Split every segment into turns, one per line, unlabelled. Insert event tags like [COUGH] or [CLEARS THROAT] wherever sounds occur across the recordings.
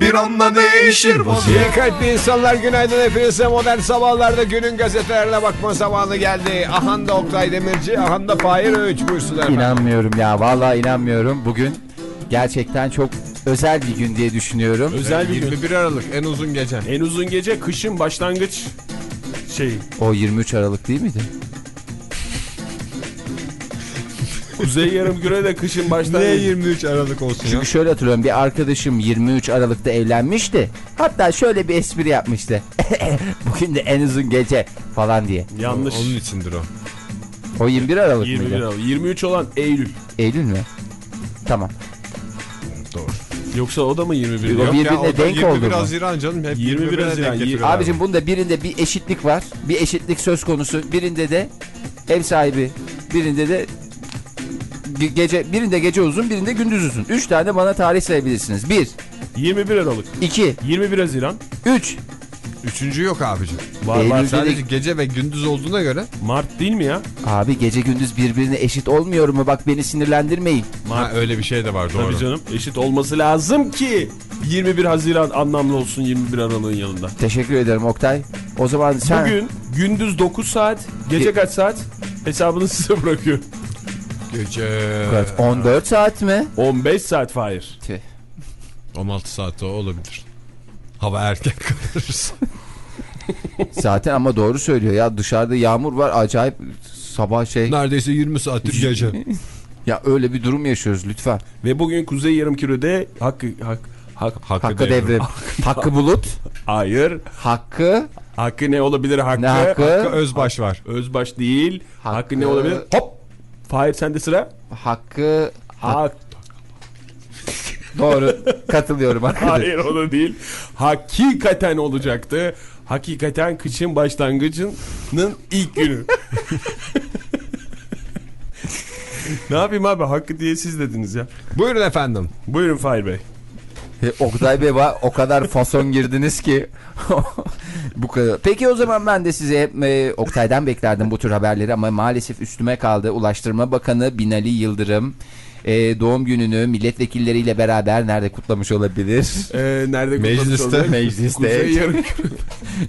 bir anda değişir vaziyet
İyi kalpli insanlar günaydın hepinize modern sabahlarda günün gazetelerine bakma zamanı geldi. Ahanda Oktay Demirci, ahanda Fahir Öğüç buyursunlar.
İnanmıyorum ya vallahi inanmıyorum. Bugün gerçekten çok özel bir gün diye düşünüyorum.
Özel bir gün.
21 Aralık en uzun gece.
En uzun gece kışın başlangıç şeyi.
O 23 Aralık değil miydi?
Kuzey yarımküre de kışın
Niye
başlangıç.
23 Aralık olsun ya?
Çünkü şöyle hatırlıyorum bir arkadaşım 23 Aralık'ta evlenmişti. Hatta şöyle bir espri yapmıştı. [LAUGHS] Bugün de en uzun gece falan diye.
Yanlış.
Onun içindir o.
O 21 Aralık
21
mıydı?
Aralık. 23 olan Eylül.
Eylül mü? Tamam.
Yoksa o da mı 21?
Yok,
Yok.
bir- Birbirine
o da
denk
21
oldu mu?
Haziran canım. Hep
21
birbirine
Haziran,
Abicim bunda birinde bir eşitlik var. Bir eşitlik söz konusu. Birinde de ev sahibi. Birinde de gece birinde gece uzun birinde gündüz uzun. 3 tane bana tarih sayabilirsiniz. 1,
21 Aralık.
2,
21 Haziran.
3.
Üçüncü yok abicim.
Var var.
Sadece
de-
gece ve gündüz olduğuna göre.
Mart değil mi ya?
Abi gece gündüz birbirine eşit olmuyor mu? Bak beni sinirlendirmeyin.
Ha, öyle bir şey de var doğru.
Tabii canım. Eşit olması lazım ki 21 Haziran anlamlı olsun 21 Aralık'ın yanında.
Teşekkür ederim Oktay. O zaman sen...
Bugün gündüz 9 saat, gece
Ge-
kaç saat? Hesabını [LAUGHS] size bırakıyorum.
Gece
Kaç? 14 saat mi?
15 saat Fahir.
Tüh.
16 saatte olabilir. Hava erken kalırsa. [LAUGHS]
Zaten ama doğru söylüyor ya dışarıda yağmur var acayip sabah şey.
Neredeyse 20 saattir gece. [LAUGHS]
Ya öyle bir durum yaşıyoruz lütfen.
Ve bugün Kuzey Yarımküre'de hakkı hak hak
Hakkı devrim. [LAUGHS] Hakkı bulut.
hayır.
Hakkı
Hakkı ne olabilir hakkı?
ne hakkı?
Hakkı Özbaş var.
Özbaş değil. Hakkı,
Hakkı-
ne olabilir? Hop. Fahir sende sıra.
Hakkı
Hak.
doğru katılıyorum arkadaş.
Hayır o da değil. Hakikaten olacaktı. Hakikaten kışın başlangıcının ilk günü. [LAUGHS] ne yapayım abi hakkı diye siz dediniz ya.
Buyurun efendim.
Buyurun Fahir Bey.
E, Oktay Bey var o kadar fason girdiniz ki. [LAUGHS] bu kadar. Peki o zaman ben de size hep e, Oktay'dan beklerdim bu tür haberleri ama maalesef üstüme kaldı. Ulaştırma Bakanı Binali Yıldırım e, doğum gününü milletvekilleriyle beraber nerede kutlamış olabilir?
Ee, nerede kutlamış
Mecliste.
olacak?
Mecliste.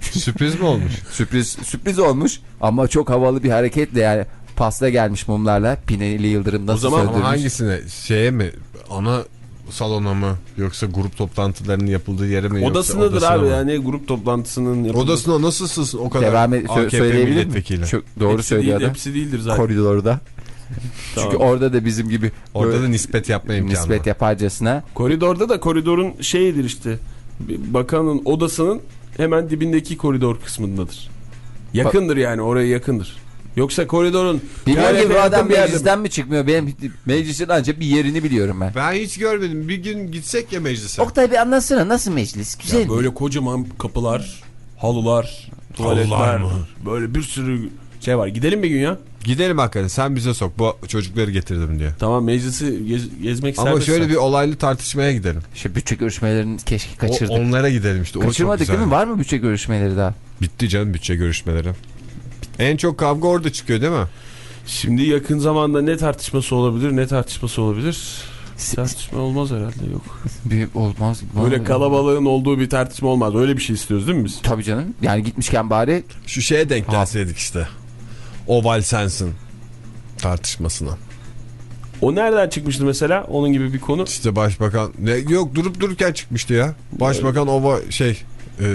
[LAUGHS]
Sürpriz mi olmuş?
sürpriz sürpriz olmuş ama çok havalı bir hareketle yani pasta gelmiş mumlarla Binali Yıldırım nasıl
zaman ama
söndürmüş?
Ama hangisine? Şeye mi? Ana salona mı? Yoksa grup toplantılarının yapıldığı yere mi?
Odasındadır
yoksa
abi
mı?
yani grup toplantısının yapıldığı-
Odasına nasıl sızsın o kadar
Devam et,
AKP
söyleyebilir? Çok doğru
Hepsi
söylüyor
değil. Hepsi değildir zaten.
Koridorda. [LAUGHS]
Tamam.
Çünkü orada da bizim gibi
Orada
böyle
da nispet yapma imkanı
nispet
var.
yaparcasına
Koridorda da koridorun şeyidir işte. Bakanın odasının hemen dibindeki koridor kısmındadır. Yakındır yani oraya yakındır. Yoksa koridorun
Bilmiyorum ki bu adam
bir yerde mi?
meclisten mi çıkmıyor? Benim meclisin ancak bir yerini biliyorum ben.
Ben hiç görmedim. Bir gün gitsek ya meclise.
Oktay bir anlatsana nasıl meclis? Güzel
Ya
mi?
böyle kocaman kapılar, halılar, tuvaletler,
mı?
böyle bir sürü şey var. Gidelim bir gün ya.
Gidelim hakikaten sen bize sok bu çocukları getirdim diye.
Tamam meclisi gez- gezmek
Ama
serbest.
şöyle bir olaylı tartışmaya gidelim.
Şu bütçe görüşmelerini keşke
O,
kaçırdık.
onlara gidelim işte. O çok
Kaçırmadık
güzel.
değil mi? Var mı bütçe görüşmeleri daha?
Bitti canım bütçe görüşmeleri. En çok kavga orada çıkıyor değil mi?
Şimdi yakın zamanda ne tartışması olabilir, ne tartışması olabilir? Tartışma olmaz herhalde yok. [LAUGHS]
Bir olmaz.
Böyle kalabalığın olduğu bir tartışma olmaz. Öyle bir şey istiyoruz değil mi biz?
Tabii canım. Yani gitmişken bari
Şu şeye denk gelseydik işte. Oval sensin tartışmasına.
O nereden çıkmıştı mesela? Onun gibi bir konu.
İşte başbakan ne yok durup dururken çıkmıştı ya. Başbakan ova şey e,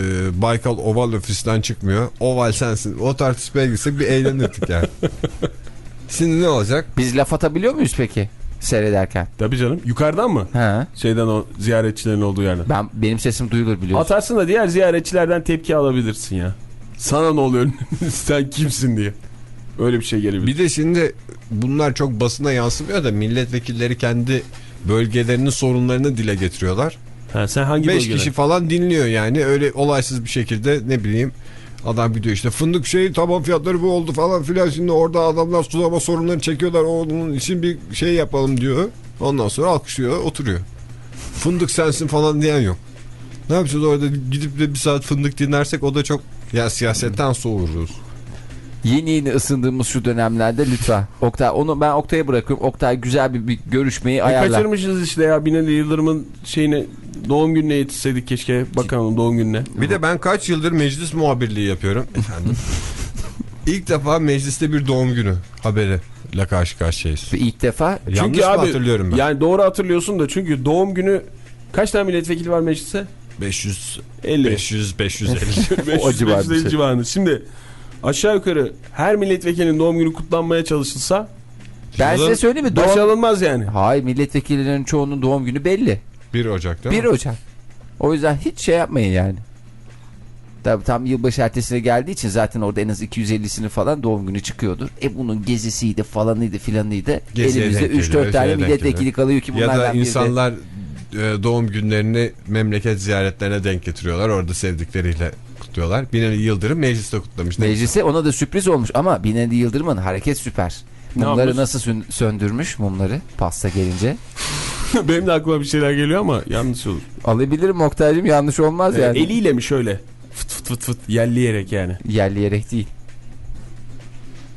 Baykal Oval ofisten çıkmıyor. Oval sensin. O tartışmaya gitsek bir eğlenirdik yani. [LAUGHS] Şimdi ne olacak?
biz laf atabiliyor muyuz peki seyrederken?
Tabii canım. Yukarıdan mı?
Ha.
Şeyden o ziyaretçilerin olduğu yerden.
Ben benim sesim duyulur biliyorsun.
Atarsın da diğer ziyaretçilerden tepki alabilirsin ya. Sana ne oluyor? [LAUGHS] Sen kimsin diye. Öyle bir şey gelebilir.
Bir de şimdi bunlar çok basına yansımıyor da milletvekilleri kendi bölgelerinin sorunlarını dile getiriyorlar.
Ha, sen hangi
5
bölgeler?
kişi falan dinliyor yani öyle olaysız bir şekilde ne bileyim adam gidiyor işte fındık şey tamam fiyatları bu oldu falan filan şimdi orada adamlar sulama sorunlarını çekiyorlar onun için bir şey yapalım diyor. Ondan sonra alkışlıyor oturuyor. Fındık sensin falan diyen yok. Ne yapacağız orada gidip de bir saat fındık dinlersek o da çok ya siyasetten soğuruz.
Yeni yeni ısındığımız şu dönemlerde lütfen. Oktay onu ben Oktay'a bırakıyorum. Oktay güzel bir, bir görüşmeyi
E,
ayarla.
kaçırmışız işte ya Binali Yıldırım'ın şeyine doğum gününe yetişseydik keşke bakanın doğum gününe.
Bir de ben kaç yıldır meclis muhabirliği yapıyorum efendim. [LAUGHS] İlk defa mecliste bir doğum günü haberiyle karşı karşıyayız.
Ve ilk defa
Yanlış
Çünkü
mı
abi
hatırlıyorum ben?
yani doğru hatırlıyorsun da çünkü doğum günü kaç tane milletvekili var mecliste?
500
50.
500 550.
500,
O civar bir
550
şey.
civarında. Şimdi aşağı yukarı her milletvekilinin doğum günü kutlanmaya çalışılsa
ben size söyleyeyim mi? Doğum...
başarılmaz yani.
Hayır milletvekillerinin çoğunun doğum günü belli.
1 Ocak değil
1
mi?
Ocak. O yüzden hiç şey yapmayın yani. Tabii tam yılbaşı ertesine geldiği için zaten orada en az 250'sini falan doğum günü çıkıyordur. E bunun gezisiydi falanıydı filanıydı.
Geziye
Elimizde
denk geliyor,
3-4 tane milletvekili kalıyor ki
Ya
bunlardan
da
biri de-
insanlar e, doğum günlerini memleket ziyaretlerine denk getiriyorlar. Orada sevdikleriyle kutluyorlar. Binali Yıldırım mecliste kutlamış.
Meclise ona da sürpriz olmuş ama Binali Yıldırım'ın hareket süper. Mumları nasıl sön- söndürmüş mumları pasta gelince. [LAUGHS]
Benim de aklıma bir şeyler geliyor ama yanlış olur.
Alabilirim Oktay'cığım yanlış olmaz
Ee,
yani.
eliyle mi şöyle fıt fıt fıt fıt yelleyerek yani.
Yerleyerek değil.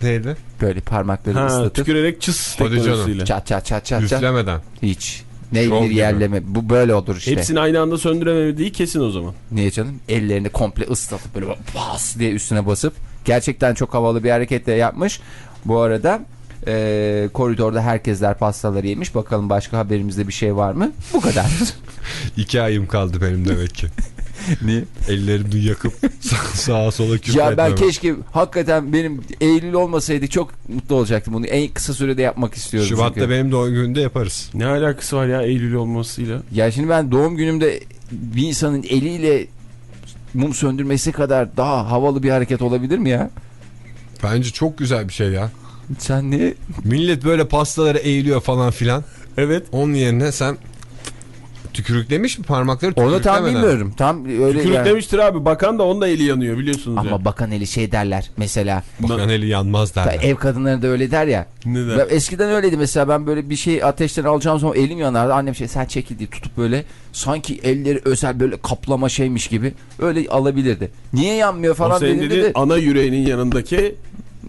Neydi?
Böyle parmakları
Ha,
ıslatıp
tükürerek çıs teknolojisiyle.
çat çat çat çat çat.
Üflemeden.
Hiç. Neydir
gibi.
yerleme. Bu böyle olur işte.
Hepsini aynı anda söndüremediği kesin o zaman.
Niye canım? Ellerini komple ıslatıp böyle bas diye üstüne basıp gerçekten çok havalı bir hareketle yapmış. Bu arada e, koridorda herkesler pastaları yemiş. Bakalım başka haberimizde bir şey var mı? Bu kadar. [LAUGHS]
İki ayım kaldı benim demek ki. [LAUGHS]
Niye?
Ellerimi yakıp [LAUGHS] sağ- sağa sola küfür
Ya ben
etmem.
keşke hakikaten benim Eylül olmasaydı çok mutlu olacaktım. Bunu en kısa sürede yapmak istiyorum.
Şubat'ta
çünkü.
benim doğum gününde yaparız.
Ne alakası var ya Eylül olmasıyla?
Ya şimdi ben doğum günümde bir insanın eliyle mum söndürmesi kadar daha havalı bir hareket olabilir mi ya?
Bence çok güzel bir şey ya.
Sen ne?
Millet böyle pastalara eğiliyor falan filan.
Evet.
Onun yerine sen tükürüklemiş mi parmakları
Onu tam bilmiyorum. Tam öyle yani.
Kürüklemiştir abi. Bakan da onun da eli yanıyor biliyorsunuz
Ama
ya.
bakan eli şey derler mesela.
Bakan eli yanmaz derler.
Ev kadınları da öyle der ya.
Neden?
Ben eskiden öyleydi mesela ben böyle bir şey ateşten alacağım zaman elim yanardı. Annem şey sen çekil diye tutup böyle sanki elleri özel böyle kaplama şeymiş gibi öyle alabilirdi. Niye yanmıyor
O
falan
senin
dedim
dediğin
dedi.
ana yüreğinin yanındaki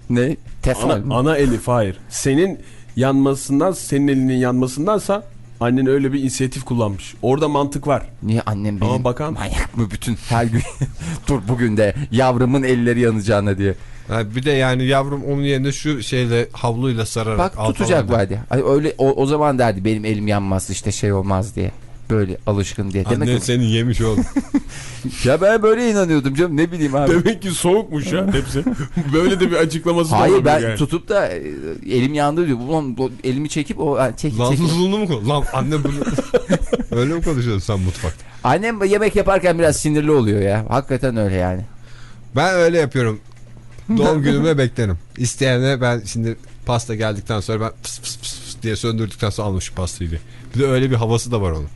Ne? Tefal
ana, ana eli hayır. Senin yanmasından senin elinin yanmasındansa annen öyle bir inisiyatif kullanmış. Orada mantık var.
Niye annem benim
Ama bakan-
manyak mı bütün her gün [LAUGHS] dur bugün de yavrumun elleri yanacağına diye.
Ha, bir de yani yavrum onun yerine şu şeyle havluyla sararak
Bak tutacak vardı. Ay öyle o, o zaman derdi benim elim yanmaz işte şey olmaz diye. Böyle alışkın diye. Demek
Annen
ki,
seni yemiş oğlum. [LAUGHS]
ya ben böyle inanıyordum canım ne bileyim abi.
Demek ki soğukmuş ya hepsi. [LAUGHS] Böyle de bir açıklaması da
Hayır ben
yani.
tutup da e, elim yandı diyor. Ulan elimi çekip o ha, çek
Lan
çek.
zulunu mu koy- Lan anne bunu... [LAUGHS] Öyle mi konuşuyorsun sen mutfakta?
Annem yemek yaparken biraz sinirli oluyor ya. Hakikaten öyle yani.
Ben öyle yapıyorum. Doğum günüme beklerim. İsteyene ben şimdi pasta geldikten sonra ben pıs pıs pıs diye söndürdükten sonra almış pastayı. Bir de öyle bir havası da var onun.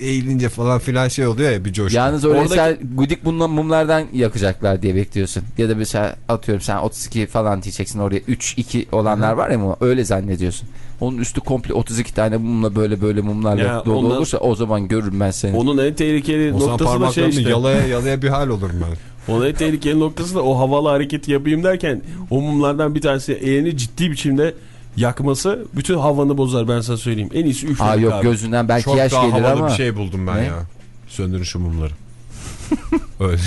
Eğilince falan filan şey oluyor ya bir coşku.
Yalnız öyle
Oradaki-
sen gudik bundan mumlardan yakacaklar diye bekliyorsun. Ya da mesela atıyorum sen 32 falan diyeceksin oraya 3-2 olanlar var ya mum, öyle zannediyorsun. Onun üstü komple 32 tane mumla böyle böyle mumlarla
Ya
dolu
ondan-
olursa o zaman görürüm ben seni.
Onun en tehlikeli
o
noktası da şey işte.
yalaya yalaya bir hal olurum ben. [LAUGHS]
Onun en tehlikeli noktası da o havalı hareketi yapayım derken o mumlardan bir tanesi elini ciddi biçimde yakması bütün havanı bozar ben sana söyleyeyim. En iyisi üflemek
Aa yok
abi.
gözünden belki
Çok
yaş gelir ama.
bir şey buldum ben
Ne?
ya. Söndürün şu mumları. [LAUGHS] öyle.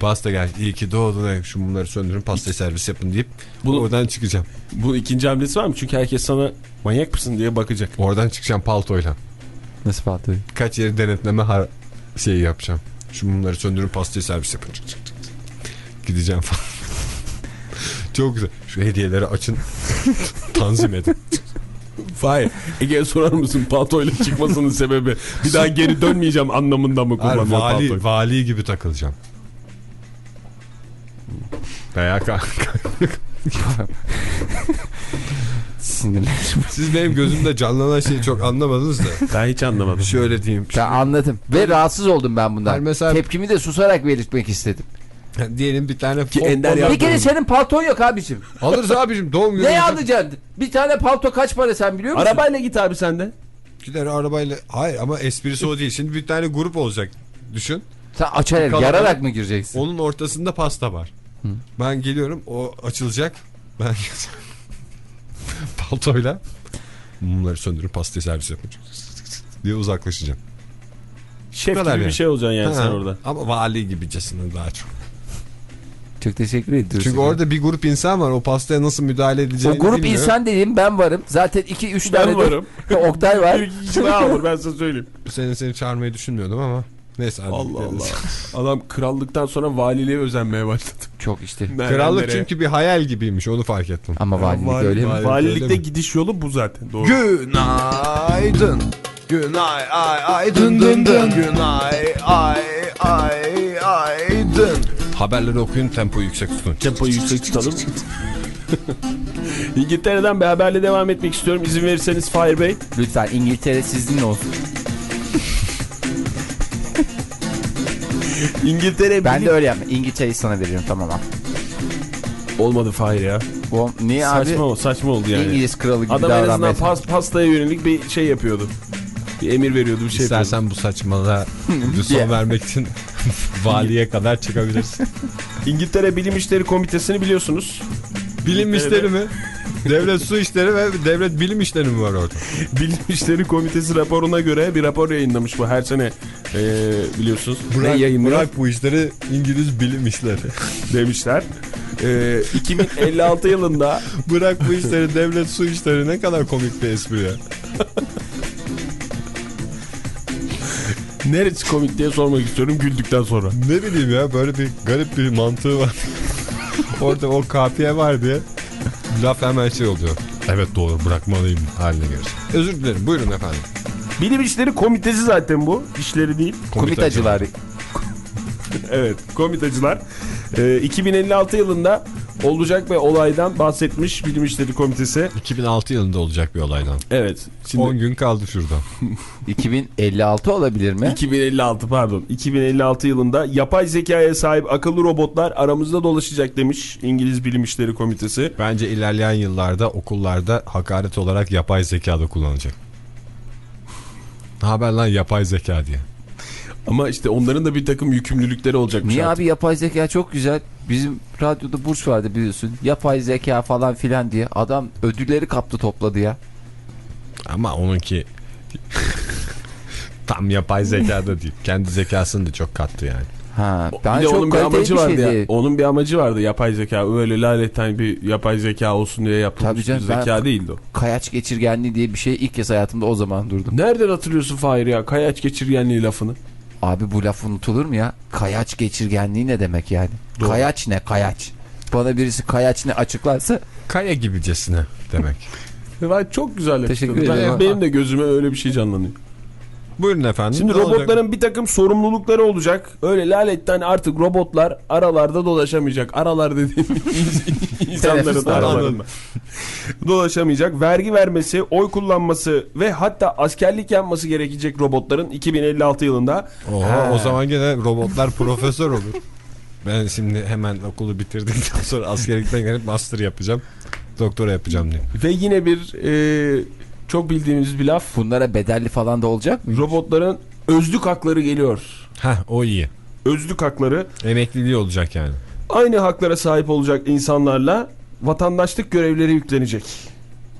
Pasta gel. İyi ki doğdun. Şu mumları söndürün pasta servis yapın deyip
Bunu-
oradan çıkacağım.
Bu ikinci hamlesi var mı? Çünkü herkes sana manyak mısın diye bakacak.
Oradan çıkacağım paltoyla.
Nasıl patladı?
Kaç yeri denetleme şeyi yapacağım. Şu mumları söndürün pastayı servis yapın. Çık, çık, çık. Gideceğim falan. Çok güzel. Şu hediyeleri açın. [LAUGHS] Tanzim edin.
Hayır. Ege'ye sorar mısın paltoyla çıkmasının sebebi? Bir daha geri dönmeyeceğim anlamında mı
Hayır,
kullanıyor
vali,
paltoyu?
vali gibi takılacağım. Veya
Sinirlerim.
Siz benim gözümde canlanan şeyi çok anlamadınız da.
Ben hiç anlamadım.
Şöyle diyeyim.
Ben anladım. Ve rahatsız oldum ben bundan.
Ben mesela-
Tepkimi de susarak belirtmek istedim.
Diyelim bir tane
Ki Ender yaptı.
Bir kere senin palton yok abicim.
Alırız abicim doğum günü.
ne alacaksın? Bir tane palto kaç para sen biliyor musun?
Arabayla git abi sen de.
Gider arabayla. Hayır ama esprisi o değil. Şimdi bir tane grup olacak. Düşün.
Sen açarak,
Kalabalık.
yararak mı gireceksin?
Onun ortasında pasta var. Ben geliyorum o açılacak. Ben [LAUGHS] paltoyla mumları söndürüp pastayı servis yapacağım. diye uzaklaşacağım.
Şef gibi bir
yani.
şey olacaksın yani
Ha,
sen orada.
Ama vali gibicesine daha çok.
Çok teşekkür ediyoruz.
Çünkü orada bir grup insan var. O pastaya nasıl müdahale edeceğini
o grup
bilmiyor.
insan dediğim ben varım. Zaten 2-3 tane
varım. [LAUGHS]
Oktay var.
Bir kişi daha olur ben size söyleyeyim.
Seni seni çağırmayı düşünmüyordum ama. Neyse.
Allah Allah. [LAUGHS] Adam krallıktan sonra valiliğe özenmeye başladı.
Çok işte.
Nereden
Krallık
nereye?
çünkü bir hayal gibiymiş onu fark ettim.
Ama valilik
vali-
öyle mi?
vali-
Valilikte
Öyle mi?
gidiş yolu bu zaten. Doğru.
Günaydın. Günay ay ay dın dın dın. Günay ay ay ay dın. Haberleri okuyun tempo yüksek tutun.
Tempoyu yüksek tutalım. [LAUGHS] İngiltere'den bir haberle devam etmek istiyorum. İzin verirseniz Fahir Bey.
Lütfen İngiltere sizin olsun. [LAUGHS]
İngiltere
Ben de öyle yapma. İngiltere'yi sana veriyorum tamam abi.
Olmadı Fahir ya.
Bu, niye abi?
Saçma, saçma oldu yani.
İngiliz kralı gibi
Adam en azından pas, pastaya yönelik bir şey yapıyordu. Bir emir veriyordu bir şey yapıyordu.
İstersen bu saçmalığa [LAUGHS] bir son vermek için [LAUGHS] valiye kadar çıkabilirsin.
İngiltere Bilim İşleri Komitesi'ni biliyorsunuz.
Bilim işleri mi? Devlet su işleri ve devlet bilim işleri mi var orada? [LAUGHS]
Bilim İşleri Komitesi raporuna göre bir rapor yayınlamış bu her sene eee, biliyorsunuz. ne yayınlıyor
bırak bu işleri İngiliz bilim işleri. [LAUGHS]
demişler. Eee 2056 yılında
bırak bu işleri devlet su işleri ne kadar komik bir espri ya.
Neresi komik diye sormak istiyorum güldükten sonra.
Ne bileyim ya böyle bir garip bir mantığı var. [LAUGHS] Orada o kafiye var diye laf hemen şey oluyor. Evet doğru bırakmalıyım haline gelir. Özür dilerim buyurun efendim.
Bilim İşleri Komitesi zaten bu. İşleri değil.
Komitacılar. [LAUGHS]
Evet komitacılar. Eee 2056 yılında olacak bir olaydan bahsetmiş Bilim İşleri Komitesi.
2006 yılında olacak bir olaydan.
Evet. Şimdi
10 gün kaldı şurada. [LAUGHS]
2056 olabilir mi?
2056 pardon 2056 yılında yapay zekaya sahip akıllı robotlar aramızda dolaşacak demiş İngiliz Bilim İşleri Komitesi.
Bence ilerleyen yıllarda okullarda hakaret olarak yapay zeka da kullanacak. Ne haber lan yapay zeka diye.
Ama işte onların da bir takım yükümlülükleri olacakmış.
Niye
artık.
abi yapay zeka çok güzel. Bizim radyoda burs vardı biliyorsun. Yapay zeka falan filan diye. Adam ödülleri kaptı topladı ya.
Ama onunki [LAUGHS] tam yapay zeka da değil. Kendi zekasını da çok kattı yani.
Ha,
Bir
ben
de
çok
onun bir amacı
bir
vardı
şeydi.
ya. Onun bir amacı vardı yapay zeka. Öyle laletten bir yapay zeka olsun diye
Tabii
yapılmış
canım,
bir zeka değildi o.
Kayaç geçirgenliği diye bir şey ilk kez hayatımda o zaman durdum.
Nereden hatırlıyorsun Fahir ya? Kayaç geçirgenliği lafını.
Abi bu laf unutulur mu ya? Kayaç geçirgenliği ne demek yani?
Doğru.
Kayaç ne kayaç? Bana birisi kayaç ne açıklarsa
Kaya gibicesine demek. [LAUGHS]
Ben çok güzel
Teşekkür
açıkladın. Ben-
ederim.
Benim de gözüme öyle bir şey canlanıyor.
Buyurun efendim.
Şimdi
Ne olacak?
robotların bir takım sorumlulukları olacak. Öyle laletten artık robotlar aralarda dolaşamayacak. Aralar dediğim [LAUGHS] insanların
Teneffüs
aralarında. dolaşamayacak. Vergi vermesi, oy kullanması ve hatta askerlik yapması gerekecek robotların 2056 yılında.
Oha, o zaman gene robotlar profesör olur. Ben şimdi hemen okulu bitirdikten sonra askerlikten gelip master yapacağım. Doktora yapacağım diye.
Ve yine bir e, çok bildiğimiz bir laf.
bunlara bedelli falan da olacak mı?
Robotların özlük hakları geliyor.
Heh o iyi.
Özlük hakları
Emekliliği olacak yani.
aynı haklara sahip olacak insanlarla vatandaşlık görevleri yüklenecek.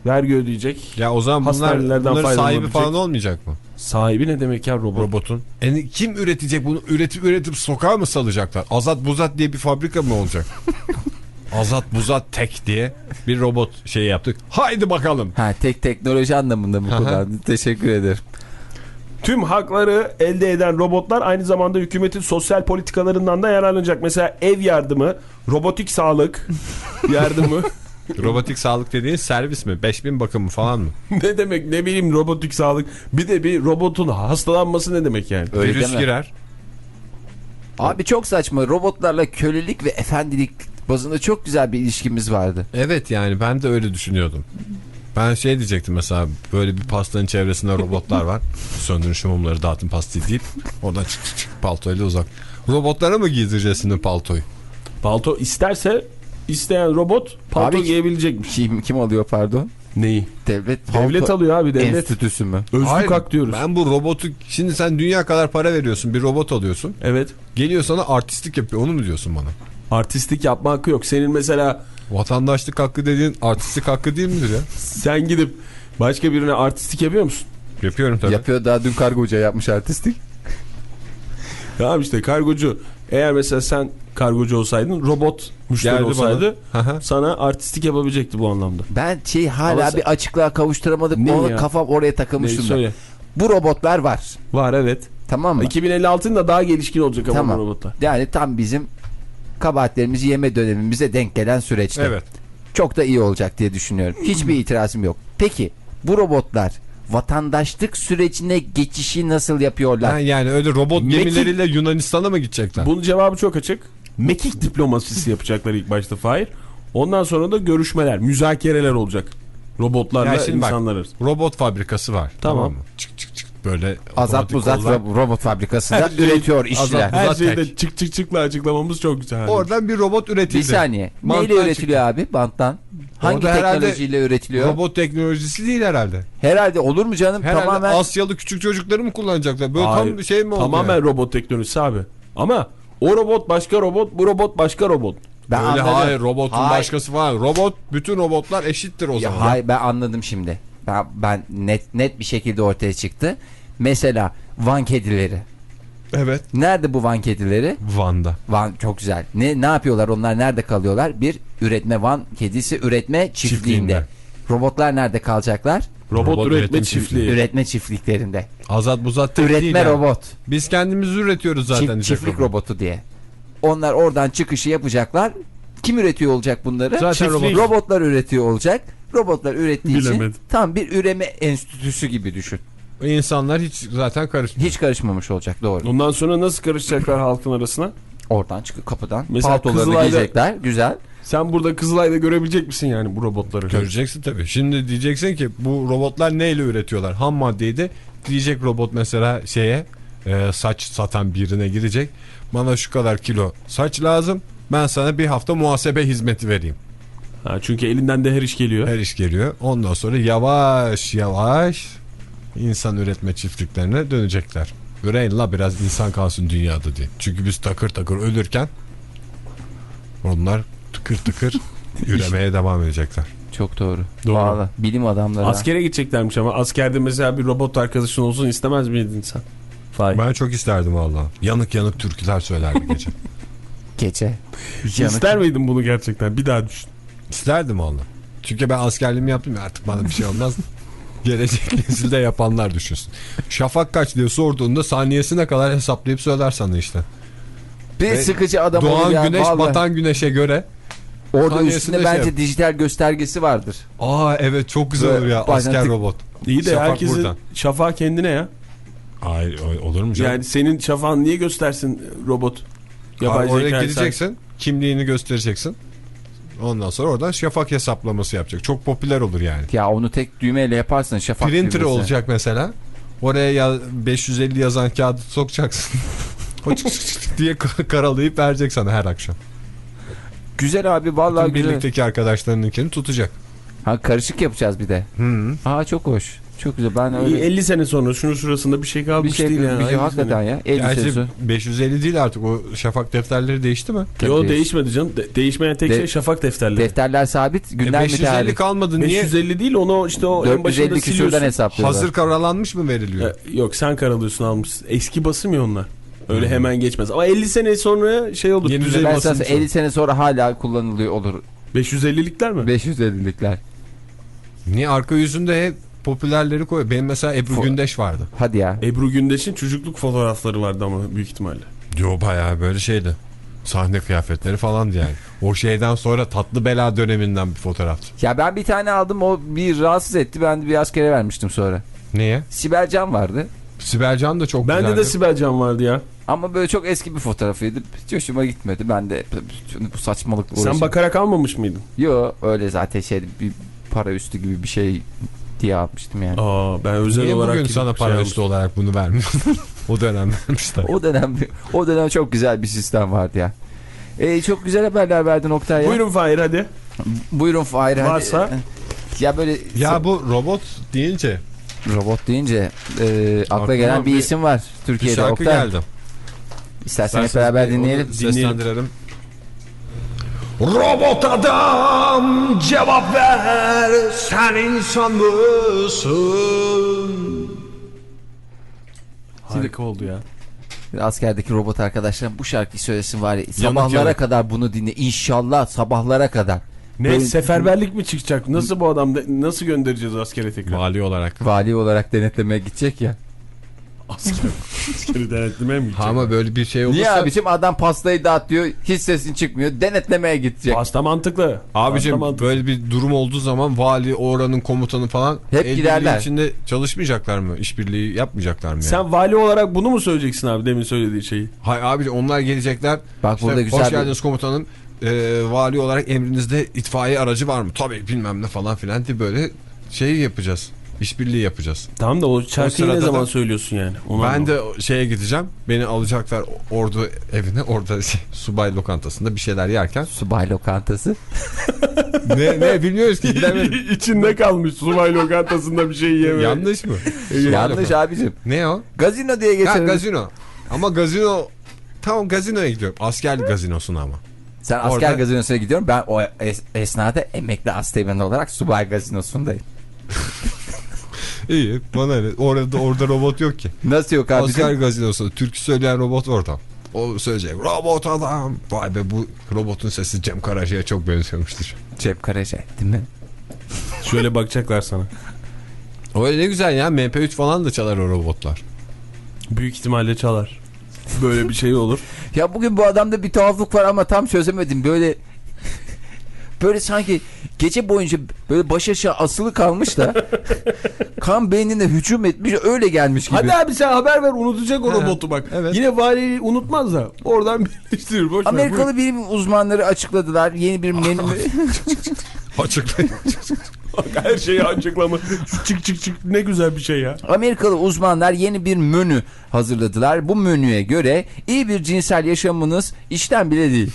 Vergi ödeyecek.
Ya o zaman bunlar,
Hastanelerden
bunların sahibi falan olmayacak mı?
Sahibi ne demek ya robot?
Robotun. Yani kim üretecek bunu? Üretip üretip sokağa mı salacaklar? Azat Buzat diye bir fabrika mı olacak? [LAUGHS] Azat Buzat Tek diye bir robot şey yaptık. Haydi bakalım.
Ha tek teknoloji anlamında mı kadar? Teşekkür ederim.
Tüm hakları elde eden robotlar aynı zamanda hükümetin sosyal politikalarından da yararlanacak. Mesela ev yardımı, robotik sağlık [LAUGHS] yardımı.
Robotik sağlık dediğin servis mi? 5000 bakımı falan mı? [LAUGHS]
ne demek ne bileyim robotik sağlık. Bir de bir robotun hastalanması ne demek yani?
Öyle
Virüs
deme.
girer.
Abi çok saçma. Robotlarla kölelik ve efendilik bazında çok güzel bir ilişkimiz vardı.
Evet yani ben de öyle düşünüyordum. Ben şey diyecektim mesela böyle bir pastanın çevresinde robotlar var. [LAUGHS] Söndürün şu mumları dağıtın pastayı deyip oradan çık çık çık paltoyla uzak. Robotlara mı giydireceğiz şimdi paltoyu?
Palto isterse isteyen robot palto
Abi-
giyebilecekmiş.
Kim, kim alıyor pardon?
Neyi?
Devlet
Devlet alıyor abi devlet.
Enstitüsü mü?
Özlük
Hayır,
hak diyoruz.
Ben bu robotu şimdi sen dünya kadar para veriyorsun bir robot alıyorsun.
Evet.
Geliyor sana artistlik yapıyor onu mu diyorsun bana?
Artistlik yapma hakkı yok. Senin mesela
Vatandaşlık hakkı dediğin artistlik hakkı değil midir ya? [LAUGHS]
sen gidip başka birine artistlik yapıyor musun?
Yapıyorum tabii.
Yapıyor daha dün kargo hoca yapmış artistik. [LAUGHS]
Tamam işte kargocu. Eğer mesela sen kargocu olsaydın robot müşteri
Geldi
olsaydı
bana.
Sana artistlik yapabilecekti bu anlamda.
Ben şey hala
Ama sen-
bir açıklığa kavuşturamadık.
Ne
Ona
ya?
kafam oraya
Neyi
takılmış durumda.
söyle.
Bu robotlar var.
Var evet.
Tamam mı?
2056'ın da daha gelişkin olacak ama
Tamam.
bu robotlar.
Yani tam bizim kabahatlerimizi yeme dönemimize denk gelen süreçte.
Evet.
Çok da iyi olacak diye düşünüyorum. Hiçbir [CLEARS THROAT] itirazım yok. Peki bu robotlar vatandaşlık sürecine geçişi nasıl yapıyorlar?
Ha, yani öyle robot
Mekik-
gemileriyle Yunanistan'a mı gidecekler?
Bunun cevabı çok açık. Mekik [LAUGHS] diplomasisi yapacaklar ilk başta Fahir. Ondan sonra da görüşmeler, müzakereler olacak. Robotlarla
Ya şimdi bak,
insanlar arası.
Robot fabrikası var.
Tamam.
Tamam, mı? Böyle
Azat Buzat
kollar.
ro- robot fabrikasında
Her şey
üretiyor işçiler.
Azat-
Her şeyde
tek.
çık çık çıkla açıklamamız çok güzel.
Oradan bir robot üretildi.
Bir saniye.
Banttan
Neyle üretiliyor abi? Banttan. Hangi
Orada
teknolojiyle üretiliyor?
Robot teknolojisi değil herhalde.
Herhalde olur mu canım?
Herhalde
Tamamen
Asyalı küçük çocukları mı kullanacaklar? Böyle
Hayır,
tam şey mi oldu?
Tamamen
yani?
robot teknolojisi abi. Ama o robot başka robot, bu robot başka robot.
ben
Öyle
anladım.
hayır robotun
Hayır.
başkası falan. Robot bütün robotlar eşittir o
Ya
zaman.
hayır ben anladım şimdi. Ben, ben net net bir şekilde ortaya çıktı. Mesela Van kedileri.
Evet.
Nerede bu Van kedileri?
Van'da.
Van çok güzel. Ne ne yapıyorlar? Onlar nerede kalıyorlar? Bir üretme Van kedisi üretme çiftliğinde.
Çiftliğinde.
Robotlar nerede kalacaklar?
Robot,
Robot
üretme
üretim
çiftliği.
Üretme çiftliklerinde.
Azat buzat tek değil
Üretme
yani.
robot.
Biz kendimiz üretiyoruz zaten.
Çift- çiftlik
robot.
robotu diye. Onlar oradan çıkışı yapacaklar. Kim üretiyor olacak bunları?
Zaten robot.
Robotlar üretiyor olacak. Robotlar ürettiği için
Bilemedim.
tam bir üreme enstitüsü gibi düşün.
İnsanlar hiç zaten karışmıyor.
Hiç karışmamış olacak doğru.
Ondan sonra nasıl karışacaklar halkın arasına?
Oradan çıkıp kapıdan
Mesela
paltolarını
Kızılay'da-
giyecekler. Güzel.
Sen burada Kızılay'da görebilecek misin yani bu robotları?
Göreceksin tabii. Şimdi diyeceksin ki bu robotlar neyle üretiyorlar? Ham maddeyi de diyecek robot mesela şeye e, saç satan birine girecek. Bana şu kadar kilo saç lazım. Ben sana bir hafta muhasebe hizmeti vereyim.
Ha, çünkü elinden de her iş geliyor.
Her iş geliyor. Ondan sonra yavaş yavaş insan üretme çiftliklerine dönecekler. Üreyin la biraz insan kalsın dünyada diye. Çünkü biz takır takır ölürken onlar tıkır tıkır [LAUGHS] üremeye devam edecekler.
Çok doğru.
Doğru.
Vallahi bilim adamları.
Askere gideceklermiş ama askerde mesela bir robot arkadaşın olsun istemez miydin sen? Fahir.
Ben çok isterdim valla. Yanık yanık türküler söylerdi gece. [LAUGHS]
Gece. Yanık.
İster miydin bunu gerçekten? Bir daha düşün.
İsterdim valla. Çünkü ben askerliğimi yaptım ya artık bana bir şey olmaz. [LAUGHS] Gelecek nesilde yapanlar düşünsün. Şafak kaç diye sorduğunda saniyesine kadar hesaplayıp söyler sana işte.
Bir
Ve
sıkıcı adam
Doğan
ya.
güneş
vallahi.
batan güneşe göre.
Orada üstünde
şey
bence
yap.
dijital göstergesi vardır.
Aa evet çok güzel olur ya
bazen
asker
tık-
robot.
İyi de
Şafak
herkesin
buradan.
şafağı kendine ya.
Hayır olur mu canım?
Yani senin şafağın niye göstersin robot?
Yapay
Yapay
oraya gideceksin kimliğini göstereceksin. Ondan sonra oradan şafak hesaplaması yapacak. Çok popüler olur yani.
Ya onu tek düğmeyle yaparsın şafak
Printer
düğmesi.
olacak mesela. Oraya ya 550 yazan kağıdı sokacaksın. [LAUGHS] diye karalayıp verecek sana her akşam.
Güzel abi vallahi
Tüm
güzel.
birlikteki arkadaşlarınınkini tutacak.
Ha karışık yapacağız bir de.
Hı.
Aa çok hoş. Çok güzel. Ben öyle
50 sene sonra şunun şurasında bir şey
bir
kalmış
şey,
değil yani.
bir şey
50
hakikaten ya. 50
Gerçi
sene sonra.
550 değil artık o şafak defterleri değişti mi?
sene. Yo
Tabii.
değişmedi canım. De- değişmeyen tek
De-
şey şafak defterleri.
Defterler sabit.
E,
Günler
550
müteahhit.
kalmadı niye?
550 değil onu işte o en başında
450 küsürden
siliyorsun.
hesaplıyorlar.
Hazır karalanmış mı veriliyor?
Ya, yok sen karalıyorsun almış. Eski basım ya onlar. Öyle hemen geçmez. Ama 50 sene sonra şey olur.
Yeni
düzey
Ben
basım.
sana 50 sene sonra hala kullanılıyor olur.
550'likler mi?
550'likler.
Niye arka yüzünde hep popülerleri koyuyor? Benim mesela Ebru
Fo-
Gündeş vardı.
Hadi ya.
Ebru Gündeş'in çocukluk fotoğrafları vardı ama büyük ihtimalle.
Yo bayağı böyle şeydi. Sahne kıyafetleri falandı yani. O şeyden sonra tatlı bela döneminden bir fotoğraftı.
Ya ben bir tane aldım o bir rahatsız etti. Ben de bir askere vermiştim sonra.
Niye?
Sibel Can vardı.
Sibel Can da çok
Bende
güzeldi.
de Sibel Can vardı ya.
Ama böyle çok eski bir fotoğrafıydı. Hiç hoşuma gitmedi. Ben de bu saçmalıkla
Sen
uğraşayım.
bakarak almamış mıydın?
Yo öyle zaten şey bir para üstü gibi bir şey diye almıştım yani.
Aa, ben özel
Niye
olarak
bugün sana
şey
para
almıştım.
üstü olarak bunu vermiyorsun? [LAUGHS] o dönem vermişler.
O dönem o dönem çok güzel bir sistem vardı ya. Ee, çok güzel haberler verdin Oktay ya.
Buyurun Fahir hadi.
Buyurun Fahir. hadi.
Varsa?
Ya böyle
Ya bu robot deyince
robot deyince e, akla
Aklıma
gelen bir
bir-
isim var
bir
Türkiye'de
şarkı
Oktay.
geldi.
Hep
İsterseniz
beraber
bir
dinleyelim.
Seslendirelim.
Robot adam cevap ver sen insan mısın?
Harika oldu ya.
Askerdeki robot arkadaşlarım bu şarkıyı söylesin var ya sabahlara
yanık.
kadar bunu dinle inşallah sabahlara kadar.
Ne
Böyle-
seferberlik mi çıkacak? Nasıl bu adam nasıl göndereceğiz askere tekrar?
Vali olarak.
Vali olarak denetlemeye gidecek ya.
Asker, askeri denetlemeye mi gidecek?
Ha, ama böyle bir şey olursa...
Niye abicim adam pastayı dağıtıyor hiç sesin çıkmıyor denetlemeye gidecek.
Pasta mantıklı.
Abicim
Pasta mantıklı.
böyle bir durum olduğu zaman vali, oranın komutanı falan
Hep giderler.
içinde çalışmayacaklar mı? İşbirliği yapmayacaklar mı? Yani?
Sen vali olarak bunu mu söyleyeceksin abi demin söylediği şeyi?
Hayır abi onlar gelecekler.
Bak
İşte,
burada güzel
hoş
bir-
geldiniz komutanım. Ee, vali olarak emrinizde itfaiye aracı var mı? Tabii bilmem ne falan filan diye böyle şey yapacağız. İşbirliği yapacağız.
Tamam da o şarkıyı ne zaman
da-
söylüyorsun yani? Onu
ben
anlamadım.
de şeye gideceğim. Beni alacaklar ordu evine. Orada [LAUGHS] şey, subay lokantasında bir şeyler yerken.
Subay lokantası. [LAUGHS]
ne ne bilmiyoruz ki gidemedim. [LAUGHS]
İçinde kalmış subay lokantasında bir şey yeme.
Yanlış mı?
Yanlış abicim.
Ne o?
Gazino diye
Ha
geçer.
gazino. Ama gazino Tamam gazinoya gidiyorum. Askerlik gazinosuna ama.
Sen asker
Orada-
gazinosuna gidiyorum. Ben o es- esnada emekli asteğmen olarak subay gazinosundayım.
İyi. Bana ne? Orada orada robot yok ki.
Nasıl yok abicim?
Asker gazinosunda türkü söyleyen robot orada. O söyleyecek. Robot adam. Vay be bu robotun sesi Cem Karaca'ya çok benziyormuştur.
Cep Karaca değil mi?
Şöyle bakacaklar sana.
Öyle ne güzel ya. MP3 falan da çalar o robotlar.
Büyük ihtimalle çalar. Böyle bir şey olur. [LAUGHS]
Ya bugün bu adamda bir tuhaflık var ama tam çözemedim. Böyle böyle sanki gece boyunca böyle baş aşağı asılı kalmış da [LAUGHS] kan beynine hücum etmiş öyle gelmiş gibi.
Hadi abi sen haber ver unutacak o robotu bak.
evet.
Yine valiyi unutmaz da oradan [LAUGHS] birleştirir. Boş ver.
Amerikalı bilim uzmanları açıkladılar yeni bir menü. [LAUGHS]
Açıklayın.
Bak her şeyi açıklama. Şu çık çık çık ne güzel bir şey ya.
Amerikalı uzmanlar yeni bir menü hazırladılar. Bu menüye göre iyi bir cinsel yaşamınız işten bile değil.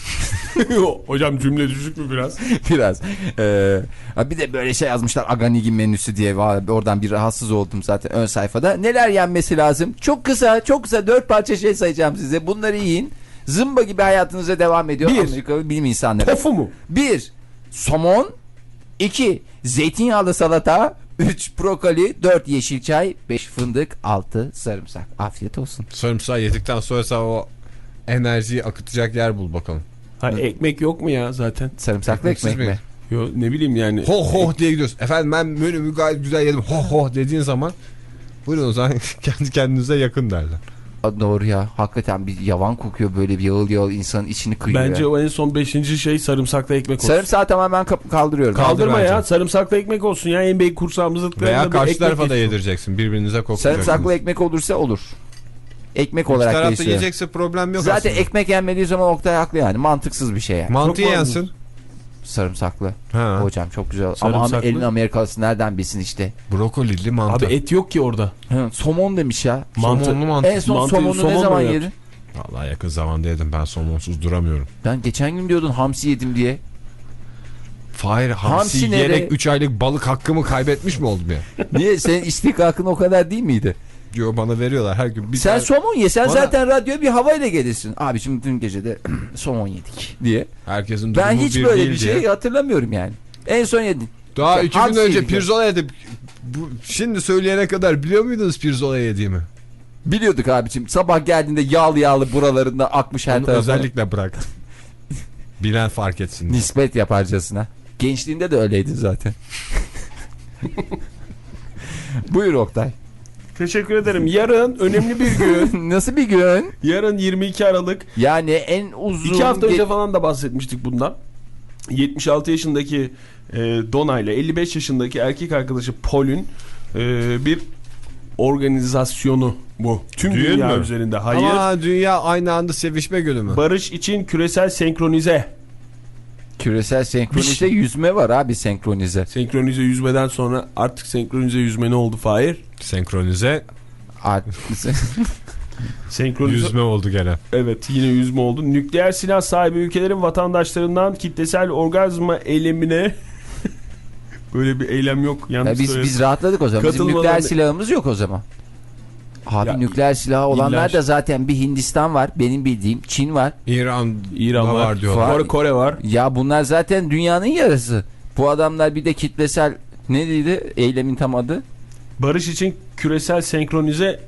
[LAUGHS]
Hocam cümle düşük mü biraz? [LAUGHS]
Biraz. Ee, ha bir de böyle şey yazmışlar Aganigi menüsü diye. Oradan bir rahatsız oldum zaten ön sayfada. Neler yenmesi lazım? Çok kısa çok kısa dört parça şey sayacağım size. Bunları yiyin. Zımba gibi hayatınıza devam ediyor
Bir.
Amerikalı bilim insanları.
Tofu mu?
Bir, somon. iki zeytinyağlı salata. Üç, brokoli. Dört, yeşil çay. Beş, fındık. Altı, sarımsak. Afiyet olsun.
Sarımsağı yedikten sonra o enerjiyi akıtacak yer bul bakalım.
Ha, ekmek yok mu ya zaten?
Sarımsaklı
Ekmeksiz
ekmek mi?
mi?
Yo, ne bileyim yani.
Ho ho diye gidiyorsun. Efendim ben menümü gayet güzel yedim. Ho ho dediğin zaman buyurun o zaman [LAUGHS] kendi kendinize yakın derler.
Aa, Doğru ya. Hakikaten bir yavan kokuyor böyle bir yağıl yağıl insanın içini kıyıyor.
Bence o en son beşinci şey sarımsaklı ekmek olsun.
Sarımsağı tamamen kaldırıyorum.
Kaldır
Kaldırma ya sarımsaklı ekmek olsun ya en büyük kursağımızı
Veya karşı
ekmek
tarafa da yedireceksin. Birbirinize koklayacaksınız.
Sarımsaklı ekmek olursa olur. Ekmek
İki
olarak
tarafta
değişiyor.
yiyecekse problem yok
Zaten
aslında.
ekmek yenmediği zaman Oktay haklı yani. Mantıksız bir şey yani.
Mantı
Çok
yensin.
Sarımsaklı.
Ha.
Hocam çok güzel. Ama
Sarımsaklı.
elin Amerikalısı nereden bilsin işte.
Brokolili mantı.
Abi et yok ki orada.
Hı, somon demiş ya.
Mantı.
Somonlu mantı.
En son
Mantıyı
somonu ne
somonla
zaman
yaptı.
yedin?
Vallahi yakın zamanda yedim ben somonsuz duramıyorum.
Ben geçen gün diyordun hamsi yedim diye.
Fahir hamsi,
Hamsi ne
yiyerek
de-
3 aylık balık hakkımı kaybetmiş mi oldum ya?
Niye? Senin istihkakın o kadar değil miydi?
Diyor bana veriyorlar her gün. Bir
Sen
tane-
somon ye. Sen
Bana-
zaten radyoya bir havayla gelirsin. Abi şimdi dün gece de [CLEARS THROAT] somon yedik diye.
Herkesin durumu
Ben hiç
bir
böyle bir
diye.
şey hatırlamıyorum yani. En son yedin.
Daha
Ya,
iki gün önce pirzola yedim. Bu, şimdi söyleyene kadar biliyor muydunuz pirzola yediğimi?
Biliyorduk abicim. Sabah geldiğinde yağlı yağlı buralarında akmış her
Onu özellikle bıraktım. [LAUGHS] Bilen fark etsin. diye.
Nispet yaparcasına. Gençliğinde de öyleydi zaten. [LAUGHS] Buyur Oktay.
Teşekkür ederim. Yarın önemli bir gün. [LAUGHS]
Nasıl bir gün?
Yarın 22 Aralık.
Yani en uzun...
İki hafta önce falan da bahsetmiştik bundan. 76 yaşındaki e, Dona ile 55 yaşındaki erkek arkadaşı Paul'ün e, bir organizasyonu bu. Tüm
Düğün
dünya
mü?
üzerinde. Hayır.
Ama dünya aynı anda sevişme günü mü?
Barış için küresel senkronize.
Küresel senkronize yüzme var abi senkronize.
Senkronize yüzmeden sonra artık senkronize yüzme ne oldu Fahir?
Senkronize [LAUGHS]
Senkronize
yüzme oldu gene.
Evet yine yüzme oldu. Nükleer silah sahibi ülkelerin vatandaşlarından kitlesel orgazma eylemine [LAUGHS] böyle bir eylem yok.
Ya
Yanlış
biz
söyledim.
biz rahatladık o zaman. Bizim nükleer silahımız yok o zaman. Abi
Ya,
nükleer silahı olanlar
iller-
da zaten bir Hindistan var, benim bildiğim Çin var.
İran,
İran var,
var diyorlar.
Var.
Kore, Kore var.
Ya bunlar zaten dünyanın yarısı. Bu adamlar bir de kitlesel ne dedi eylemin tam adı?
Barış için küresel senkronize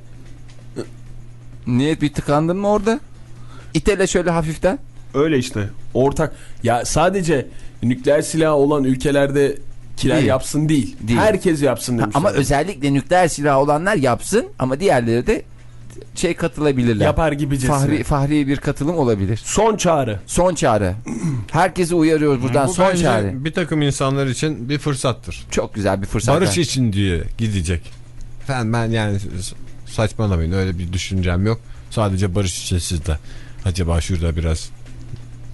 Niye bir tıkandın mı orada? İtele şöyle hafiften.
öyle işte. Ortak. Ya sadece nükleer silah olan ülkelerde kiler
Değil.
yapsın değil.
Değil.
Herkes yapsın
Ha,
demişler.
ama özellikle nükleer silah olanlar yapsın ama diğerleri de şey katılabilirler.
Yapar gibicesine.
Fahri, fahri bir katılım olabilir.
Son çağrı.
Son çağrı. Herkesi uyarıyoruz buradan
Bu
son çağrı.
bir takım insanlar için bir fırsattır.
Çok güzel bir fırsat.
Barış için diye gidecek. Efendim ben yani saçmalamayın öyle bir düşüncem yok. Sadece barış için sizde. Acaba şurada biraz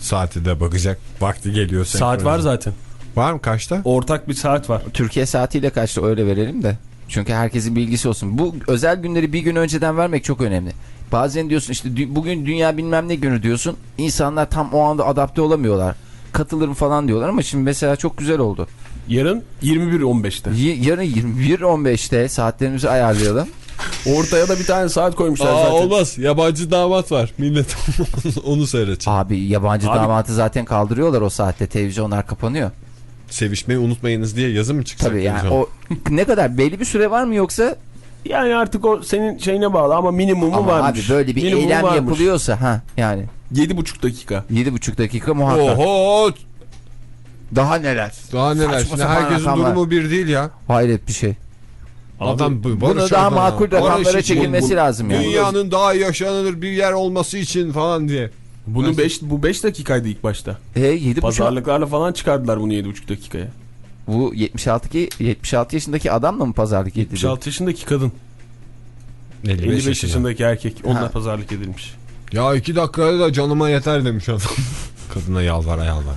saati de bakacak. Vakti geliyor.
Saat var zaten.
Var mı kaçta?
Ortak bir saat var.
Türkiye saatiyle kaçtı öyle verelim de. Çünkü herkesin bilgisi olsun. Bu özel günleri bir gün önceden vermek çok önemli. Bazen diyorsun işte dü- bugün dünya bilmem ne günü diyorsun. İnsanlar tam o anda adapte olamıyorlar. Katılırım falan diyorlar ama şimdi mesela çok güzel oldu.
Yarın 21.15'te.
Y- yarın 21.15'te saatlerimizi ayarlayalım.
Ortaya da bir tane saat koymuşlar zaten.
olmaz. Yabancı damat var. Millet [LAUGHS] onu seyredecek.
Abi yabancı
Abi-
damatı zaten kaldırıyorlar o saatte. Televizyonlar kapanıyor.
Sevişmeyi unutmayınız diye yazı mı çıkacak?
Tabii yani o [LAUGHS] ne kadar belli bir süre var mı yoksa
Yani artık o senin şeyine bağlı ama minimumu
ama
varmış.
abi böyle bir
Minimumu
eylem
varmış.
yapılıyorsa ha yani
7,5 dakika.
7,5 dakika muhakkak.
Oho
Daha neler?
daha neler.
Saçma
Şimdi herkesin
rakamlar.
durumu bir değil ya.
Hayret bir şey.
Adam bu-
Bunu daha makul rakamlara çekilmesi
bu-
lazım yani.
Dünyanın daha yaşanılır bir yer olması için falan diye.
Bunu beş, bu 5 dakikaydı ilk başta.
E 7,5
Pazarlıklarla falan çıkardılar bunu 7,5 dakikaya.
bu 76 ki 76 yaşındaki adamla mı pazarlık edildi?
76 yaşındaki kadın. 55 yaşındaki erkek. Onunla
Ha.
pazarlık edilmiş.
Ya iki dakikada da canıma yeter demiş adam. [LAUGHS] Kadına yalvara yalvara.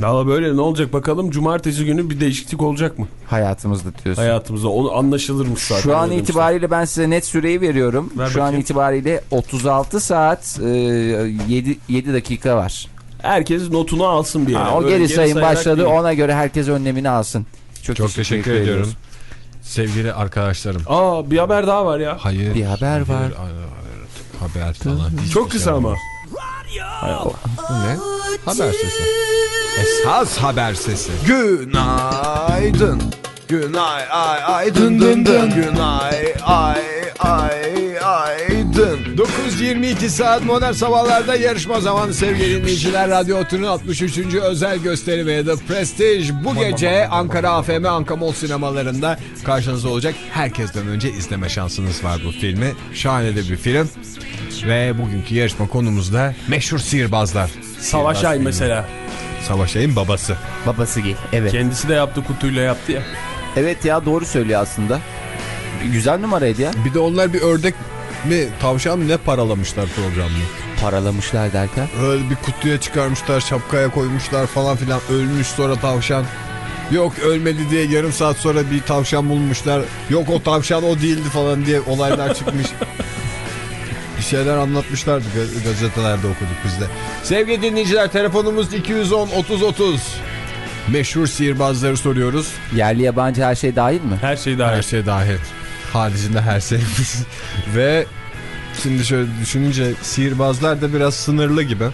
Valla böyle ne olacak bakalım. Cumartesi günü bir değişiklik olacak mı?
Hayatımızda diyorsun.
Hayatımızda. O anlaşılırmış zaten.
Şu an
demişler.
itibariyle ben size net süreyi veriyorum.
Ver
Şu an
bakayım.
itibariyle 36 saat e, 7, 7 dakika var.
Herkes notunu alsın bir yere.
Ha, o geri sayım başladı.
değil.
Ona göre herkes önlemini alsın. Çok,
Çok teşekkür ediyorum. Sevgili arkadaşlarım.
Aa bir haber daha var ya.
Hayır.
Bir haber var.
Haber falan. hiçbir
Çok
şey
kısa ama.
Olmaz. Bu ne? Haber sesi. Esas haber sesi.
Günaydın. Günay ay ay dın dın dın. Günay ay ay ay dın.
9.22 saat modern sabahlarda yarışma zamanı sevgili dinleyiciler. Radyo Oturu'nun 63. özel gösterimi The Prestige bu gece Ankara AFM Anka Mall sinemalarında karşınızda olacak. Herkesten önce izleme şansınız var bu filmi. Şahane de bir film. Ve bugünkü yarışma konumuz da meşhur sihirbazlar.
Savaş Ay mesela.
Savaş Ay'ın babası.
Babası gel. Evet.
Kendisi de yaptı kutuyla yaptı ya.
Evet ya doğru söylüyor aslında. Güzel numaraydı ya.
Bir de onlar bir ördek mi tavşan ne paralamışlar programda.
Paralamışlar derken.
Öyle bir kutuya çıkarmışlar şapkaya koymuşlar falan filan ölmüş sonra tavşan. Yok ölmedi diye yarım saat sonra bir tavşan bulmuşlar. Yok o tavşan o değildi falan diye olaylar çıkmış. bir şeyler anlatmışlardı Gaz- gazetelerde okuduk biz de. Sevgili dinleyiciler telefonumuz 210 30 30. Meşhur sihirbazları soruyoruz.
Yerli yabancı her şey dahil mi?
Her şey dahil.
Her şey dahil. Haricinde her şey. [LAUGHS] Ve şimdi şöyle düşününce sihirbazlar da biraz sınırlı gibi.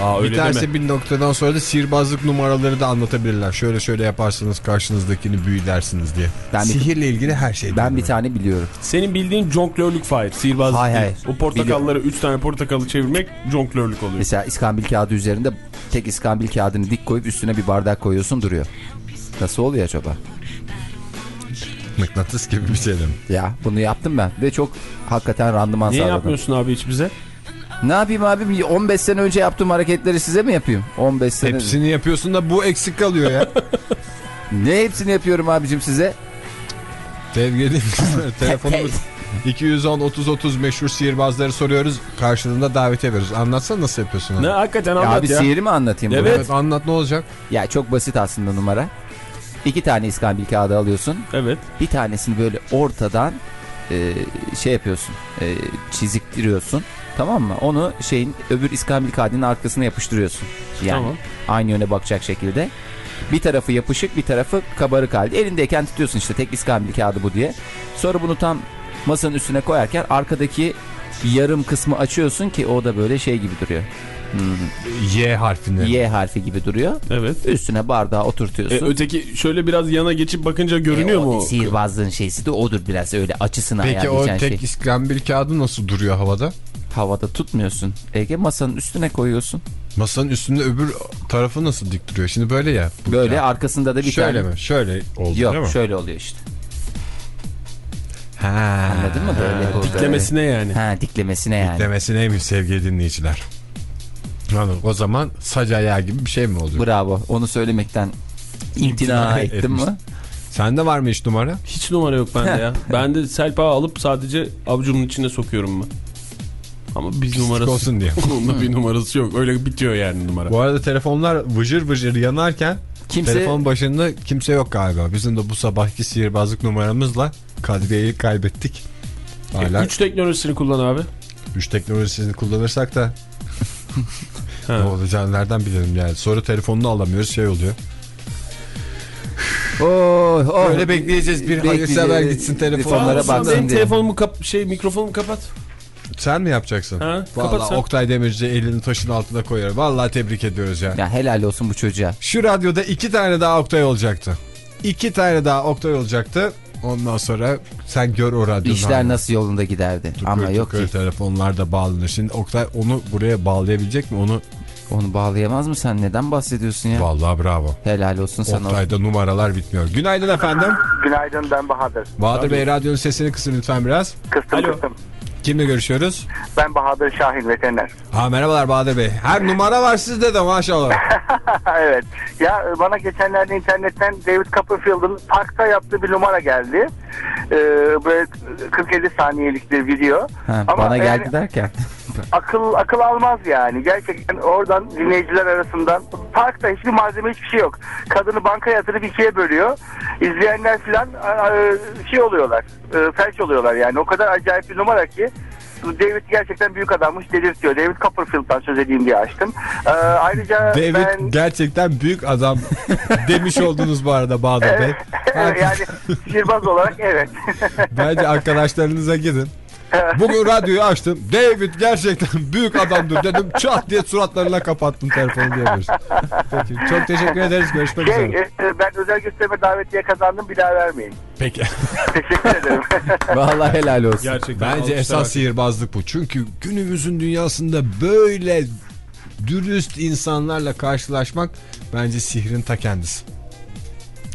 Aa öyle
Biterse
deme.
bir noktadan sonra da sihirbazlık numaraları da anlatabilirler. Şöyle şöyle yaparsınız karşınızdakini büyülersiniz diye.
Ben bir-
Sihirle ilgili her şey.
Ben bir tane biliyorum.
Senin bildiğin jonglörlük fire. Sihirbazlık
Hayır, hayır.
O portakalları 3 tane portakalı çevirmek jonglörlük oluyor.
Mesela iskambil kağıdı üzerinde tek iskambil kağıdını dik koyup üstüne bir bardak koyuyorsun duruyor. Nasıl oluyor acaba?
Mıknatıs gibi bir şey mi?
Ya bunu yaptım ben ve çok hakikaten randıman
Niye
sağladım.
yapmıyorsun abi hiç bize?
Ne yapayım abi 15 sene önce yaptığım hareketleri size mi yapayım? 15 sene.
Hepsini yapıyorsun da bu eksik kalıyor ya. [LAUGHS]
Ne hepsini yapıyorum abicim size?
Sevgili [LAUGHS] telefonumuz [LAUGHS] 210-30-30 meşhur sihirbazları soruyoruz. Karşılığında davet ediyoruz. Anlatsana nasıl yapıyorsun onu?
Ne hakikaten
Ya
anlat
bir
ya.
sihiri mi anlatayım?
Evet.
burada?
Evet anlat ne olacak?
Ya çok basit aslında numara. İki tane iskambil kağıdı alıyorsun.
Evet.
Bir tanesini böyle ortadan e, şey yapıyorsun. E, çiziktiriyorsun. Tamam mı? Onu şeyin öbür iskambil kağıdının arkasına yapıştırıyorsun. Yani
Tamam.
aynı yöne bakacak şekilde. Bir tarafı yapışık bir tarafı kabarık halde. Elindeyken tutuyorsun işte tek iskambil kağıdı bu diye. Sonra bunu tam masanın üstüne koyarken arkadaki yarım kısmı açıyorsun ki o da böyle şey gibi duruyor.
Y harfini.
Y harfi gibi duruyor.
Evet.
Üstüne bardağı
E,
oturtuyorsun.
öteki şöyle biraz yana geçip bakınca görünüyor
E, o
mu? o?
Sihirbazlığın şeysi de odur biraz öyle açısını
Peki o
ayarlayacaksın
tek
şey.
iskambil kağıdı nasıl duruyor havada?
Havada tutmuyorsun. Ege masanın üstüne koyuyorsun.
Masanın üstünde öbür tarafı nasıl dik duruyor? Şimdi böyle ya.
Böyle
kağıt.
arkasında da bir
Şöyle
tane.
mi? Şöyle oldu değil mi?
Yok şöyle oluyor işte.
Ha.
Anladın mı böyle? burada?
Diklemesine yani.
Ha diklemesine yani.
Demesi neymiş sevgili dinleyiciler? Anladım. O zaman sac ayağı gibi bir şey mi oluyor?
Bravo. Onu söylemekten imtina ettim
etmiş.
mi?
Sende var mı hiç numara?
Hiç numara yok bende ya. [LAUGHS] Ben de selpa alıp sadece avucumun içine sokuyorum ben. Ama bir
Pislik
numarası.
olsun diye. [LAUGHS]
Onun bir numarası yok. Öyle bitiyor yani numara.
Bu arada telefonlar vıcır vıcır yanarken
Kimse
telefon başında kimse yok galiba. Bizim de bu sabahki sihirbazlık numaramızla Kadriye'yi kaybettik. Hala
Güç teknolojisini kullan abi.
güç teknolojisini kullanırsak da. Ne olacağını nereden bilelim yani. Sonra telefonunu alamıyoruz şey oluyor.
Oh, oh.
Öyle bekleyeceğiz bir hayırsever gitsin telefon.
Telefonlara
Sen
baksın
benim
diye.
telefonumu kap şey mikrofonumu kapat.
Sen mi yapacaksın?
Ha, kapat
Vallahi. Oktay Demirci elini taşın altına koyar. Vallahi tebrik ediyoruz ya.
Ya helal olsun bu çocuğa.
Şu radyoda iki tane daha Oktay olacaktı. İki tane daha Oktay olacaktı. Ondan sonra sen gör o radyonun
İşler
halini.
nasıl yolunda giderdi.
Tıkır
Ama yok ki.
telefonlar da bağlanır. Şimdi Oktay onu buraya bağlayabilecek mi? Onu
Onu bağlayamaz mı sen? Neden bahsediyorsun ya?
vallahi bravo.
Helal olsun sana.
Oktay'da numaralar bitmiyor. Günaydın efendim.
Günaydın ben Bahadır.
Bahadır Bey radyonun sesini kısın lütfen biraz.
Kıstım
Alo.
kıstım.
Kimle görüşüyoruz?
Ben Bahadır Şahin veteriner.
Ha merhabalar Bahadır Bey. Her numara var sizde de maşallah. [LAUGHS]
evet. Ya bana geçenlerde internetten David Copperfield'ın parkta yaptığı bir numara geldi. Ee, böyle 40-50 saniyelik bir video.
Ha,
Ama
bana
yani
geldi derken.
akıl akıl almaz yani. Gerçekten oradan dinleyiciler arasından parkta hiçbir malzeme hiçbir şey yok. Kadını banka yatırıp ikiye bölüyor. İzleyenler falan şey oluyorlar. e, Felç oluyorlar yani. O kadar acayip bir numara ki David gerçekten büyük adammış delirtiyor. David Copperfield'dan söz edeyim diye açtım. Ee, ayrıca
David
ben...
gerçekten büyük adam [LAUGHS] demiş oldunuz bu arada Bahadır Bey.
Evet, [LAUGHS] yani sihirbaz olarak evet. [LAUGHS]
Bence arkadaşlarınıza gidin. Bugün radyoyu açtım. David gerçekten büyük adamdır dedim. Çat diye suratlarına kapattım telefonu diyebiliriz. Peki, çok teşekkür ederiz. Görüşmek
şey,
üzere.
e, ben özel gösterime davetiye kazandım bir daha vermeyin.
Peki. [LAUGHS]
Teşekkür ederim. [LAUGHS]
Vallahi helal olsun.
Gerçekten.
Bence esas
hak-
sihirbazlık bu. Çünkü günümüzün dünyasında böyle dürüst insanlarla karşılaşmak bence sihrin ta kendisi.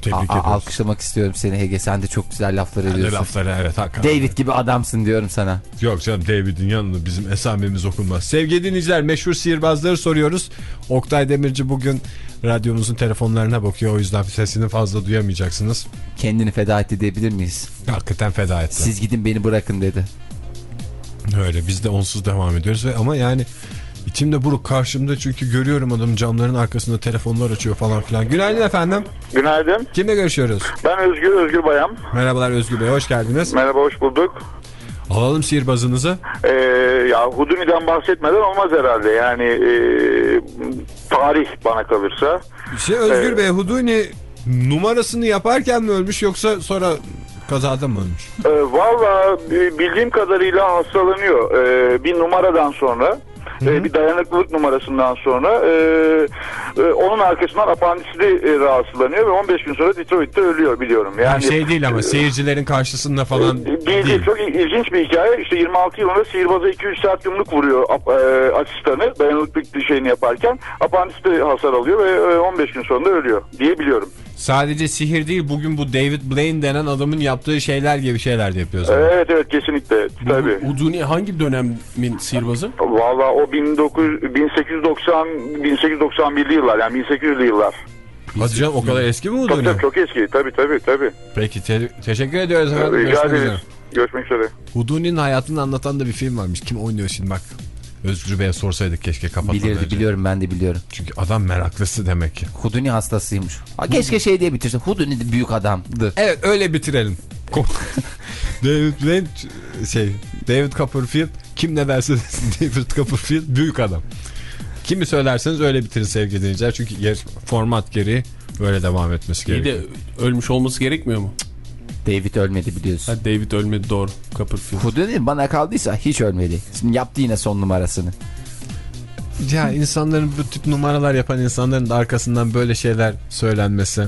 Tebrik ediyoruz.
alkışlamak istiyorum seni Ege. Sen de çok güzel laflar
Ben de
ediyorsun.
lafları evet hakikaten.
David gibi adamsın diyorum sana.
Yok canım David'in yanında bizim esamemiz okunmaz. Sevgili dinleyiciler meşhur sihirbazları soruyoruz. Oktay Demirci bugün radyomuzun telefonlarına bakıyor. O yüzden sesini fazla duyamayacaksınız.
Kendini feda etti diyebilir miyiz?
Hakikaten feda etti.
Siz gidin beni bırakın dedi.
Öyle biz de onsuz devam ediyoruz. ve Ama yani içimde buruk karşımda çünkü görüyorum adamın camların arkasında telefonlar açıyor falan filan. Günaydın efendim.
Günaydın.
Kimle görüşüyoruz?
Ben Özgür, Özgür Bayam.
Merhabalar Özgür Bey hoş geldiniz.
Merhaba, hoş bulduk.
Alalım sihirbazınızı.
Ee, ya Huduni'den bahsetmeden olmaz herhalde. Yani e, tarih bana kalırsa.
Şey Özgür
Evet.
Bey Huduni numarasını yaparken mi ölmüş yoksa sonra kazada mı ölmüş?
Ee, Valla e, bildiğim kadarıyla hastalanıyor. Ee, bir numaradan sonra. E, bir dayanıklılık numarasından sonra e, e, onun arkasından apandisli e, rahatsızlanıyor ve 15 gün sonra Detroit'te ölüyor biliyorum. Yani
Yani şey değil ama seyircilerin karşısında falan
Ee, Değil, değil. Çok il- ilginç bir hikaye. İşte 26 yılında sihirbaza 200 saat yumruk vuruyor e, asistanı dayanıklık şeyini yaparken. Apandiste hasar alıyor ve e, 15 gün sonunda ölüyor diye biliyorum.
Sadece sihir değil bugün bu David Blaine denen adamın yaptığı şeyler gibi şeyler de yapıyor zaten.
Evet evet kesinlikle. Tabii.
Uduni hangi dönemin sihirbazı?
Valla o 1900, 1890 1891'li yıllar yani 1800'lü yıllar.
Hadi canım o kadar eski mi
Tabii,
Huduni?
tabii çok eski. Tabii tabii tabii.
Peki te- teşekkür ediyoruz efendim.
Rica ederiz. Görüşmek üzere.
Huduni'nin hayatını anlatan da bir film varmış. Kim oynuyor şimdi bak. Özgür Bey'e sorsaydık keşke kapatmadan
Bilirdi
önce.
biliyorum ben de biliyorum.
Çünkü adam meraklısı demek ki.
Huduni hastasıymış. Ha, keşke şey diye bitirse. Huduni de büyük adamdı.
Evet öyle bitirelim. [LAUGHS] David Lynch şey David Copperfield kim ne derse desin [LAUGHS] David Copperfield büyük adam. Kimi söylerseniz öyle bitirin sevgili dinleyiciler. Çünkü yer, format gereği böyle devam etmesi
İyi
gerekiyor.
de ölmüş olması gerekmiyor mu?
David ölmedi biliyorsun.
Ha, David ölmedi doğru. Copperfield.
Huduni bana kaldıysa hiç ölmedi. Şimdi yaptı yine son numarasını.
Ya insanların bu tip numaralar yapan insanların da arkasından böyle şeyler söylenmesi.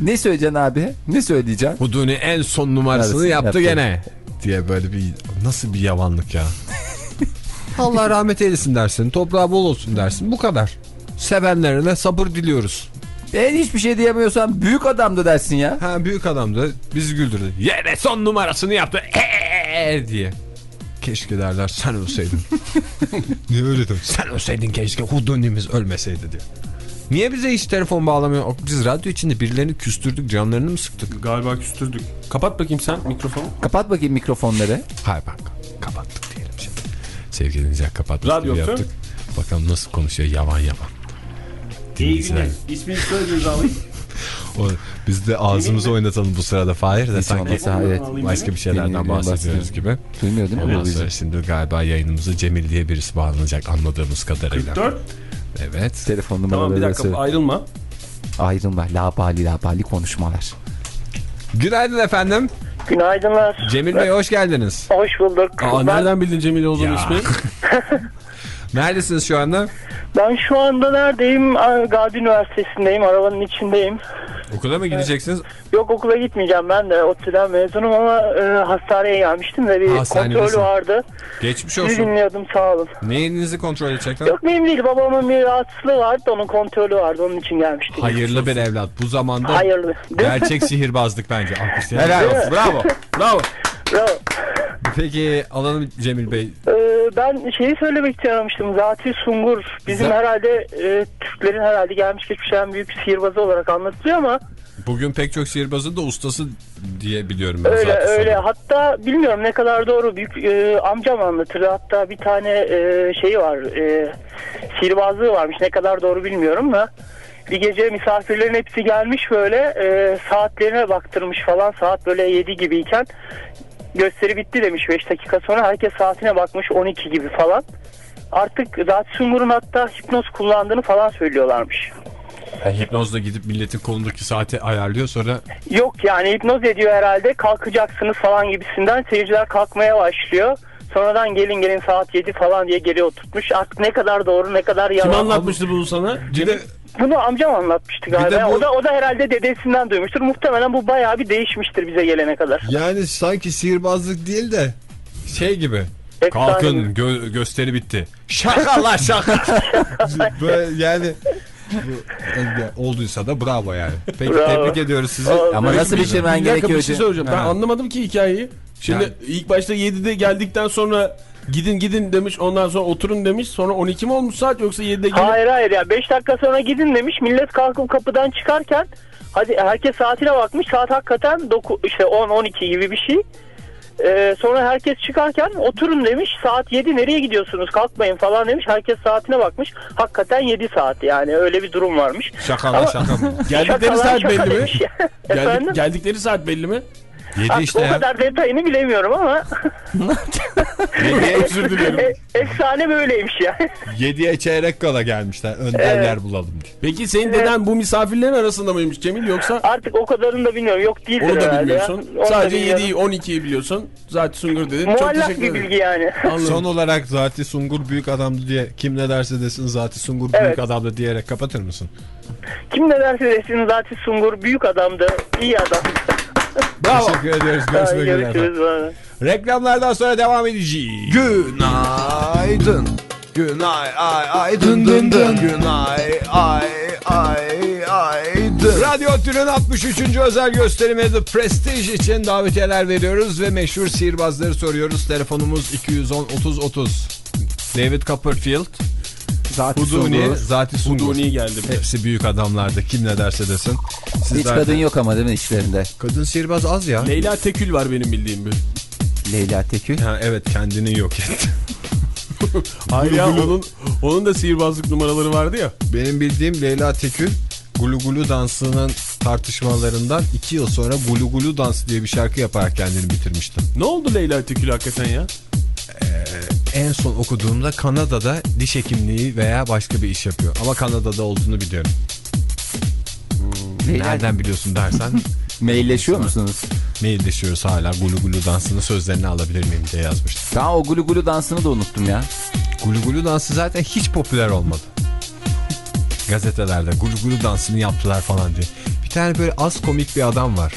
Ne söyleyeceksin abi? Ne söyleyeceksin?
Huduni en son numarasını
Neresi?
yaptı,
Yaptı.
gene diye böyle bir nasıl bir yavanlık ya. [LAUGHS] Allah rahmet eylesin dersin. Toprağı bol olsun dersin. Bu kadar. Sevenlerine sabır diliyoruz.
Ben hiçbir şey diyemiyorsan büyük adamdı dersin ya.
Ha büyük adam da bizi güldürdü. Yine son numarasını yaptı. Eee diye. Keşke derler sen ölseydin. [LAUGHS] Niye öyle demek? Sen ölseydin keşke Huduni'miz ölmeseydi diye. Niye bize hiç telefon bağlamıyor? Biz radyo içinde birilerini küstürdük, canlarını mı sıktık?
Galiba küstürdük. Kapat bakayım sen mikrofonu.
Kapat bakayım mikrofonları.
Hayır bak kapattık diyelim şimdi. Sevgili dinleyiciler kapattık
Radyo
yaptık. Bakalım nasıl konuşuyor yavan yavan. Dinleyiciler.
İsmini söylediğiniz alayım. [LAUGHS]
O, biz de ağzımızı oynatalım bu sırada Fahir de sanki
evet.
başka bir şeylerden
Bilmiyorum,
bahsediyoruz gibi.
Duymuyor değil mi?
Ondan sonra şimdi galiba yayınımıza Cemil diye birisi bağlanacak anladığımız kadarıyla.
4.
Evet.
Telefon
Tamam bir
numaraları
dakika
söyle.
ayrılma.
Ayrılma. Labali labali konuşmalar.
Günaydın efendim.
Günaydınlar.
Cemil Bey hoş geldiniz.
Hoş bulduk.
Aa,
ben,
nereden bildin Cemil
Ya.
ismi? [LAUGHS]
Neredesiniz şu anda?
ben şu anda neredeyim? Gazi Üniversitesi'ndeyim. Arabanın içindeyim.
Okula mı gideceksiniz?
Yok okula gitmeyeceğim. Ben de ODTÜ'den mezunum ama e, hastaneye gelmiştim ve bir kontrolü vardı.
Geçmiş
Sizi
olsun.
dinliyordum sağ olun.
Neyinizi kontrol edecekler?
Yok benim değil. Babamın bir rahatsızlığı vardı. Onun kontrolü vardı. Onun için gelmiştik.
Hayırlı bir evlat. Bu zamanda
Hayırlı.
Gerçek [LAUGHS] sihirbazlık bence.
Helal
olsun.
Bravo. Bravo.
Bravo.
Peki alalım Cemil Bey.
Ee, ben şeyi söylemek için aramıştım. Zati Sungur bizim
Za-
herhalde e, Türklerin herhalde gelmiş geçmiş en büyük sihirbazı olarak anlatılıyor ama
Bugün pek çok sihirbazın da ustası diye biliyorum ben
Öyle
zaten.
öyle.
sonra.
Hatta bilmiyorum ne kadar doğru. Büyük e, amcam anlatırdı. Hatta bir tane e, şeyi var. E, sihirbazlığı varmış. Ne kadar doğru bilmiyorum da. Bir gece misafirlerin hepsi gelmiş böyle e, saatlerine baktırmış falan. Saat böyle 7 gibiyken gösteri bitti demiş 5 dakika sonra. Herkes saatine bakmış 12 gibi falan. Artık Zat Sungur'un hatta hipnoz kullandığını falan söylüyorlarmış.
Yani hipnozla gidip milletin kolundaki saati ayarlıyor sonra
Yok yani hipnoz ediyor herhalde kalkacaksınız falan gibisinden seyirciler kalkmaya başlıyor. Sonradan gelin gelin saat 7 falan diye geri oturtmuş. Artık ne kadar doğru ne kadar
Kim
yalan.
anlatmıştı bunu sana?
bir de
Bunu amcam anlatmıştı galiba.
Bu-
O da o da herhalde dedesinden duymuştur. Muhtemelen bu bayağı bir değişmiştir bize gelene kadar.
yani sanki sihirbazlık değil de şey gibi.
Efsane
Kalkın gö- gösteri bitti. Şaka la şaka. [LAUGHS] Böyle yani bu- olduysa da bravo yani. Peki
Bravo.
tebrik ediyoruz sizi.
Ama nasıl bitirmen gerekiyor?
bir şey söyleyeceğim. Ben
Ha.
anlamadım ki hikayeyi. Şimdi
Yani-
ilk başta 7'de geldikten sonra gidin gidin demiş. Ondan sonra oturun demiş. Sonra 12 mi olmuş saat yoksa 7'de gelip
Hayır hayır ya 5 dakika sonra gidin demiş. Millet kalkıp kapıdan çıkarken hadi herkes saatine bakmış. Saat hakikaten 9 işte 10 12 gibi bir şey. Ee, sonra herkes çıkarken oturun demiş. Saat 7 nereye gidiyorsunuz? Kalkmayın falan demiş. Herkes saatine bakmış. Hakikaten 7 saat yani öyle bir durum varmış.
Şaka la
Ama-
şaka mı? [LAUGHS]
geldikleri
Şaka lan
saat
şaka
belli mi?
demiş.
Geldik-
Efendim?
geldikleri saat belli mi?
Yedi
Artık
işte
o
ya.
kadar detayını bilemiyorum ama [LAUGHS]
Yediye, [LAUGHS] özür dilerim.
e- efsane böyleymiş ya. [LAUGHS]
Yediye çeyrek kala gelmişler. Önden yer bulalım diye.
Peki senin deden bu misafirlerin arasında mıymış Cemil yoksa
Artık o kadarını da bilmiyorum. Yok değildir
onu da
herhalde
bilmiyorsun.
ya. Onu da
Sadece
bilmiyorum.
7'yi 12'yi biliyorsun. Zaten Sungur dedin. Çok
Muallak
teşekkür
bir
ederim.
bilgi yani. [LAUGHS]
Anladım.
Son olarak Zati Sungur büyük adamdı diye kim ne derse desin Zati Sungur büyük
Evet.
adamdı diyerek kapatır mısın?
Kim ne derse desin zaten Sungur büyük adamdı. iyi adam.
Teşekkür ediyoruz. Görüşmek üzere.
Görüşürüz.
Reklamlardan sonra devam edeceğiz.
Günaydın. Günay ay ay dın dın dın. Günay ay ay ay dın.
Radyo Tülün 63. özel gösterimi The Prestige için davetiyeler veriyoruz ve meşhur sihirbazları soruyoruz. Telefonumuz 210 30 30. David Copperfield,
Zati
Huduni,
Sungur.
Zati Sungur.
Huduni geldi bir de.
Hepsi büyük adamlardı. Kim ne derse desin.
Hiç
Sizler
kadın
de-
yok ama değil mi içlerinde?
Kadın sihirbaz az ya.
Leyla Tekül var benim bildiğim bir.
Leyla Tekül.
Ha, evet kendini yok etti. [LAUGHS]
Hayır ya onun, onun da sihirbazlık numaraları vardı ya.
Benim bildiğim Leyla Tekül Gulu Gulu dansının tartışmalarından iki yıl sonra Gulu Gulu dansı diye bir şarkı yaparak kendini bitirmişti.
Ne oldu Leyla Tekül hakikaten ya?
En son okuduğumda Kanada'da diş hekimliği veya başka bir iş yapıyor. Ama Kanada'da olduğunu biliyorum.
Leyla-
Nereden biliyorsun dersen [LAUGHS]
Mailleşiyor musunuz?
mailleşiyoruz hala Gulu Gulu dansının sözlerini alabilir miyim diye yazmıştım.
Daha o gulu gulu dansını da unuttum ya.
Gulu Gulu dansı zaten hiç popüler olmadı. Gazetelerde Gulu Gulu dansını yaptılar falan diye. Bir tane böyle az komik bir adam var.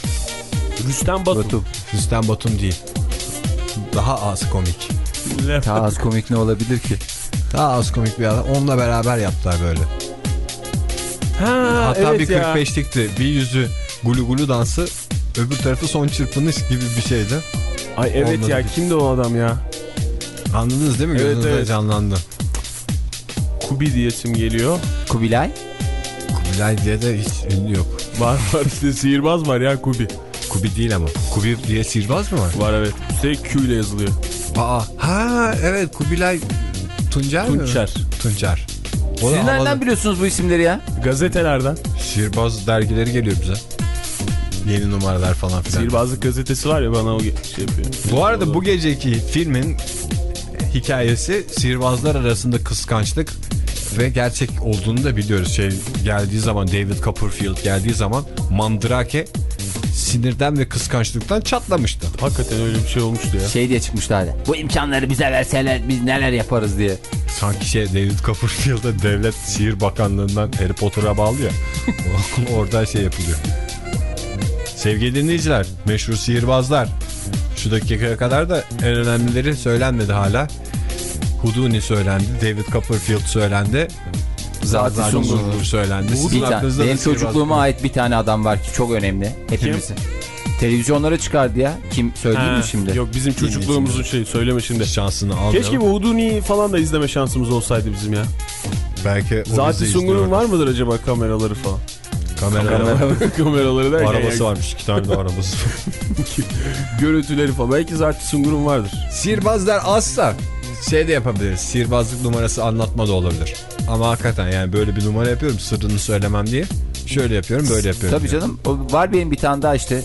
Rüstem Batum.
Batum.
Rüstem Batum değil. Daha az komik.
Daha az komik ne olabilir ki?
Daha az komik bir adam. Onunla beraber yaptılar böyle.
Ha,
Hatta
evet
bir
ya.
45'likti. Bir yüzü gulu gulu dansı öbür tarafı son çırpınış gibi bir şeydi.
Ay evet
Olmadı
ya
değil.
kimdi o adam ya?
Anladınız değil mi?
Evet,
Gözünüzde
evet.
canlandı.
Kubi diyesim geliyor.
Kubilay?
Kubilay diye de hiç ünlü yok.
Var var işte sihirbaz var ya Kubi.
Kubi değil ama. Kubi diye sihirbaz mı var?
Var evet. Üstelik Q ile yazılıyor.
Aa, ha evet Kubilay Tuncer mi?
Tunçer.
Tuncer. O
Siz nereden biliyorsunuz bu isimleri ya?
Gazetelerden.
Sihirbaz dergileri geliyor bize. Yeni numaralar falan filan.
Sihirbazlık gazetesi var ya bana o şey yapıyor.
Bu arada bu geceki filmin hikayesi sihirbazlar arasında kıskançlık ve gerçek olduğunu da biliyoruz. Şey geldiği zaman David Copperfield geldiği zaman Mandrake sinirden ve kıskançlıktan çatlamıştı.
Hakikaten öyle bir şey olmuştu ya.
Şey diye çıkmıştı hali. Bu imkanları bize verseler biz neler yaparız diye.
Sanki şey David Copperfield'a devlet sihir bakanlığından Harry Potter'a bağlı ya. [LAUGHS] Orada şey yapılıyor. Sevgili dinleyiciler, meşhur sihirbazlar. Şu dakikaya kadar da en önemlileri söylenmedi hala. Houdini söylendi, David Copperfield söylendi.
Zati Sungur.
Söylendi.
Bir tane, benim çocukluğuma ait bir tane adam var ki çok önemli. Hepimizin. Televizyonlara çıkardı ya. Kim söyleyeyim mi şimdi?
Yok bizim çocukluğumuzun şeyi söyleme şimdi.
şansını aldı.
Keşke bu Houdini'yi falan da izleme şansımız olsaydı bizim ya.
belki
Zati Sungur'un var mıdır acaba kameraları falan?
Kameraları. [LAUGHS]
kameraları derken
Arabası
yani
varmış iki tane de arabası. [LAUGHS]
görüntüleri falan. Belki Zati Sungur'un vardır.
Sihirbazlar azsa şey de yapabiliriz. Sihirbazlık numarası anlatma da olabilir. Ama hakikaten yani böyle bir numara yapıyorum sırrını söylemem diye. Şöyle yapıyorum böyle yapıyorum.
Tabii
diye.
canım. O var benim bir tane daha işte.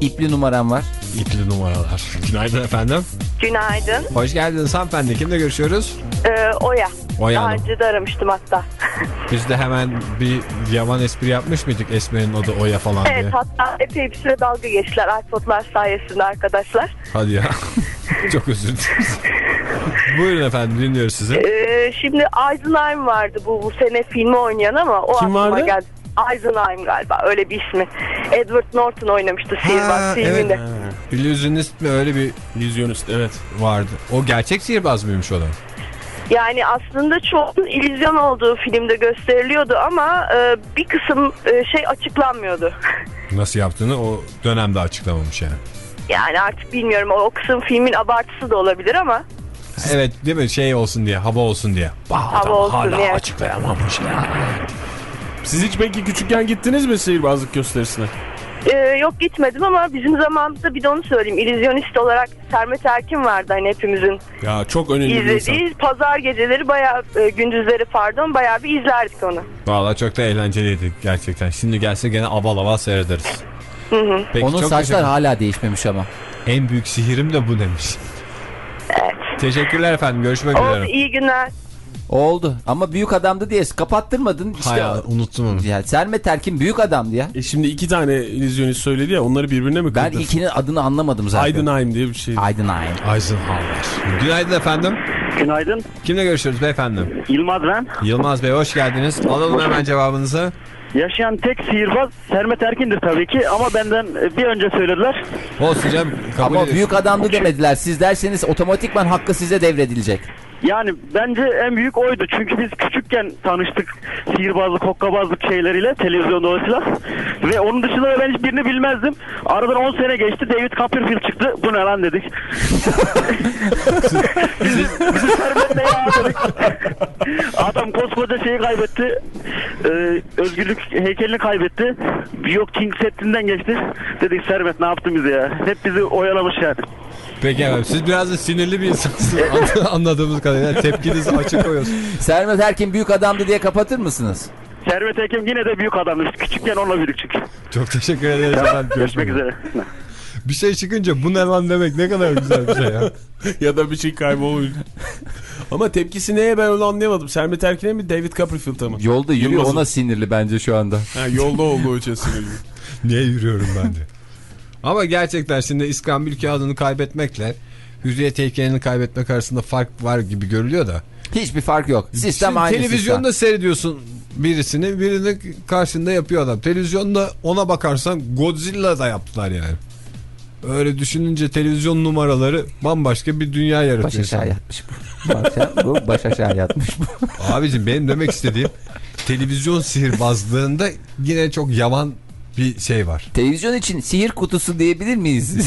İpli numaram var.
İpli numaralar. [LAUGHS] Günaydın efendim.
Günaydın.
Hoş geldiniz hanımefendi. Kimle görüşüyoruz?
Ee, Oya.
Oya
Daha
Hanım.
önce de aramıştım hatta. [LAUGHS]
Biz de hemen bir yaman espri yapmış mıydık Esmer'in adı Oya falan diye.
evet hatta epey bir süre dalga geçtiler iPod'lar sayesinde arkadaşlar.
Hadi ya. [LAUGHS] Çok özür dileriz. [LAUGHS] Buyurun efendim dinliyoruz sizi.
Ee, şimdi Eisenheim vardı bu, bu sene filmi oynayan ama o
Kim
aklıma
vardı?
geldi. Eisenheim galiba öyle bir ismi. Edward Norton oynamıştı sihirbaz filminde.
İllüzyonist mi öyle bir
Vizyonist evet.
vardı. O gerçek sihirbaz mıymış o da?
Yani aslında çok illüzyon olduğu filmde gösteriliyordu ama e, bir kısım e, şey açıklanmıyordu. [LAUGHS]
Nasıl yaptığını o dönemde açıklamamış yani.
Yani artık bilmiyorum o, o kısım filmin abartısı da olabilir ama
Evet değil mi şey olsun diye hava olsun diye.
hava olsun diye.
açıklayamamış ya.
Siz hiç peki küçükken gittiniz mi sihirbazlık gösterisine?
Ee, yok gitmedim ama bizim zamanımızda bir de onu söyleyeyim. İllüzyonist olarak Sermet Erkin vardı hani hepimizin
Ya çok önemli bir insan.
izlediği. Pazar geceleri bayağı e, gündüzleri pardon bayağı bir izlerdik onu.
Valla çok da eğlenceliydi gerçekten. Şimdi gelse gene aval aval seyrederiz. Peki,
Onun saçlar
teşekkür-
hala değişmemiş ama.
En büyük sihirim de bu demiş.
Evet.
Teşekkürler efendim görüşmek üzere.
iyi günler.
Oldu. Ama büyük adamdı diye onu işte.
Hay Allah, unuttum onu.
Yani Sermet Erkin büyük adamdı ya.
E şimdi iki tane illüzyonist söyledi ya onları birbirine mi
Ben
kırdın?
ikinin adını anlamadım zaten.
Heidenheim diye bir şey.
Eisenheim.
Eisenhower. Günaydın efendim.
Günaydın.
Kimle görüşüyoruz beyefendi?
Yılmaz ben.
Yılmaz Bey hoş geldiniz. Alalım hemen cevabınızı.
Yaşayan tek sihirbaz Sermet Erkin'dir tabii ki ama benden bir önce söylediler.
Olsun canım. Kabul
Ama
ediyorsun.
büyük adamdı demediler. Siz derseniz otomatikman hakkı size devredilecek.
Yani bence en büyük oydu. Çünkü biz küçükken tanıştık sihirbazlık, hokkabazlık şeyleriyle televizyon dolayısıyla. Ve onun dışında da ben hiçbirini bilmezdim. Aradan 10 sene geçti. David Copperfield çıktı. Bu ne lan dedik. [LAUGHS] bizi, bizi Sermet'le ya dedik. Adam koskoca şeyi kaybetti. Ee, özgürlük heykelini kaybetti. Yok King setinden geçti. Dedik Servet ne yaptın bize ya? Hep bizi oyalamış yani.
Peki efendim siz biraz da sinirli bir insansınız An- anladığımız kadarıyla tepkinizi açık koyuyorsunuz.
Sermet Erkin büyük adamdı diye kapatır mısınız?
Servet Ekim yine de büyük adammış. Küçükken onunla büyüdük çünkü.
Çok teşekkür ederiz efendim.
Görüşmek üzere.
Bir şey çıkınca bu ne lan demek ne kadar güzel bir şey ya. [LAUGHS]
ya da bir şey kaybolmuş. Ama tepkisi neye ben onu anlayamadım. Sermet Erkin'e mi David Copperfield'a mı?
Yolda yürüyor
Yılmaz'ın.
ona sinirli bence şu anda.
Ha, yolda olduğu için sinirli. [LAUGHS]
Niye yürüyorum ben de. Ama gerçekten şimdi İskambil kağıdını kaybetmekle Hürriyet heykelini kaybetmek arasında fark var gibi görülüyor da.
Hiçbir fark yok. Sistem
Şimdi
aynı
televizyonda seyrediyorsun birisini birini karşında yapıyor adam. Televizyonda ona bakarsan Godzilla da yaptılar yani. Öyle düşününce televizyon numaraları bambaşka bir dünya
sistem.
yaratıyor.
Baş aşağı yatmış bu baş aşağı yatmış bu.
Abicim benim demek istediğim televizyon sihirbazlığında yine çok yavan bir şey var.
Televizyon için sihir kutusu diyebilir miyiz? [LAUGHS]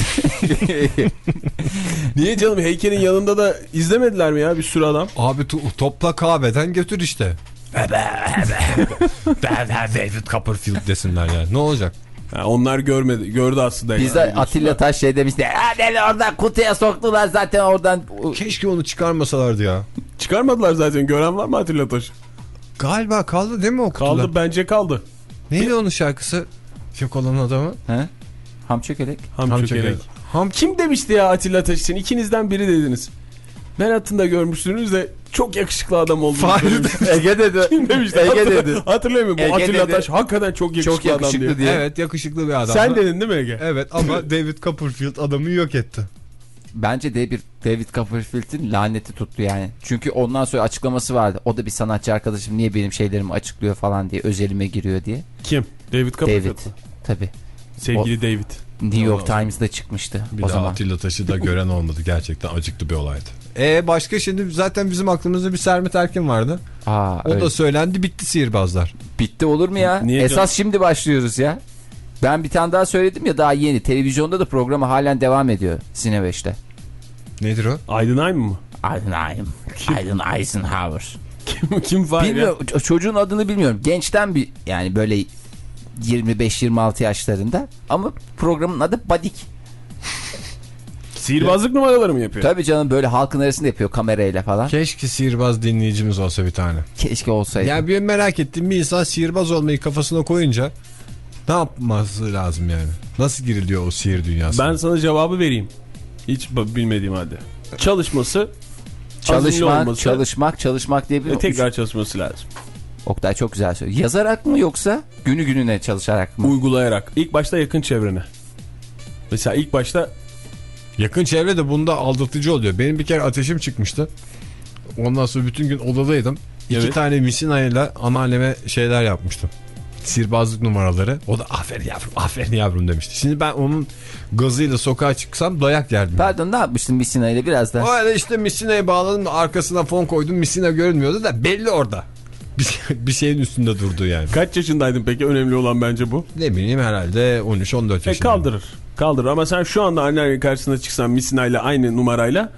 Niye canım heykelin yanında da izlemediler mi ya bir sürü adam?
Abi to- topla kahveden götür işte. David Copperfield desinler yani. Ne olacak?
Ha, onlar görmedi. Gördü aslında.
Bizde
yani.
Atilla Taş şey demişti. Hadi oradan kutuya soktular zaten oradan.
Keşke onu çıkarmasalardı ya.
Çıkarmadılar zaten. Gören var mı Atilla Taş?
Galiba kaldı değil mi o kutuda?
Kaldı bence kaldı.
Neydi onun şarkısı? Yok olan adamı.
He? Ham çökelek.
Ham,
Ham
çökelek.
çökelek. Ham
Kim demişti ya Atilla Taş için? İkinizden biri dediniz. Ben hattında görmüşsünüz de çok yakışıklı adam olduğunu söylemiştiniz. [LAUGHS]
Ege dedi.
Kim demişti?
Ege
Hatırla-
dedi.
Hatırlayamıyor musun? Bu
Ege
Atilla
dedi.
Taş hakikaten çok yakışıklı,
Çok yakışıklı
adam diye.
diye.
Evet yakışıklı bir adam.
Sen dedin değil mi Ege?
Evet ama [LAUGHS] David Copperfield adamı yok etti.
Bence de bir David Copperfield'in laneti tuttu yani. Çünkü ondan sonra açıklaması vardı. O da bir sanatçı arkadaşım niye benim şeylerimi açıklıyor falan diye özelime giriyor diye.
Kim? David Copperfield.
David. Tabi.
Sevgili David.
New York Times'da çıkmıştı
Bir
o
daha
zaman.
Atilla Taş'ı da gören olmadı. Gerçekten acıklı bir olaydı. E başka şimdi zaten bizim aklımızda bir Sermet Erkin vardı.
Aa,
O
öyle.
da söylendi bitti sihirbazlar.
Bitti olur mu ya?
Niye
Esas
canım?
şimdi başlıyoruz ya. Ben bir tane daha söyledim ya daha yeni. Televizyonda da programı halen devam ediyor Sine 5'te.
Nedir o?
Aydın Aym mı?
Aydın Aydın Eisenhower.
Kim, kim var ya?
Bilmiyorum ç- çocuğun adını bilmiyorum. Gençten bir yani böyle 25-26 yaşlarında ama programın adı Badik.
Sihirbazlık numaraları mı yapıyor?
Tabii canım böyle halkın arasında yapıyor kamerayla falan.
Keşke sihirbaz dinleyicimiz olsa bir tane.
Keşke olsaydı.
Yani bir merak ettiğim bir insan sihirbaz olmayı kafasına koyunca ne yapması lazım yani? Nasıl giriliyor o sihir dünyasına?
Ben sana cevabı vereyim. Hiç bilmediğim halde. Çalışması,
çalışmak,
olması
çalışmak, çalışmak diye bir
ve tekrar çalışması lazım.
Oktay çok güzel söylüyor. Yazarak mı yoksa günü gününe çalışarak mı?
Uygulayarak. İlk başta yakın çevrene. Mesela ilk başta
Yakın çevre de bunda aldatıcı oluyor. Benim bir kere ateşim çıkmıştı. Ondan sonra bütün gün odadaydım. İki
Evet.
tane misinayla anneanneme şeyler yapmıştım. Sihirbazlık numaraları. O da aferin yavrum aferin yavrum demişti. Şimdi ben onun gazıyla sokağa çıksam dayak yerdim.
Pardon ne yapmıştın Messina ile biraz da?
O arada işte misinayı bağladım arkasına fon koydum. Misina görünmüyordu da belli orada. [LAUGHS] Bir, bir şeyin üstünde durdu yani.
kaç yaşındaydın peki? Önemli olan bence bu.
Ne bileyim herhalde 13-14 yaşında.
E kaldırır. Kaldırır ama sen şu anda anneannenin karşısına çıksan misinayla aynı numarayla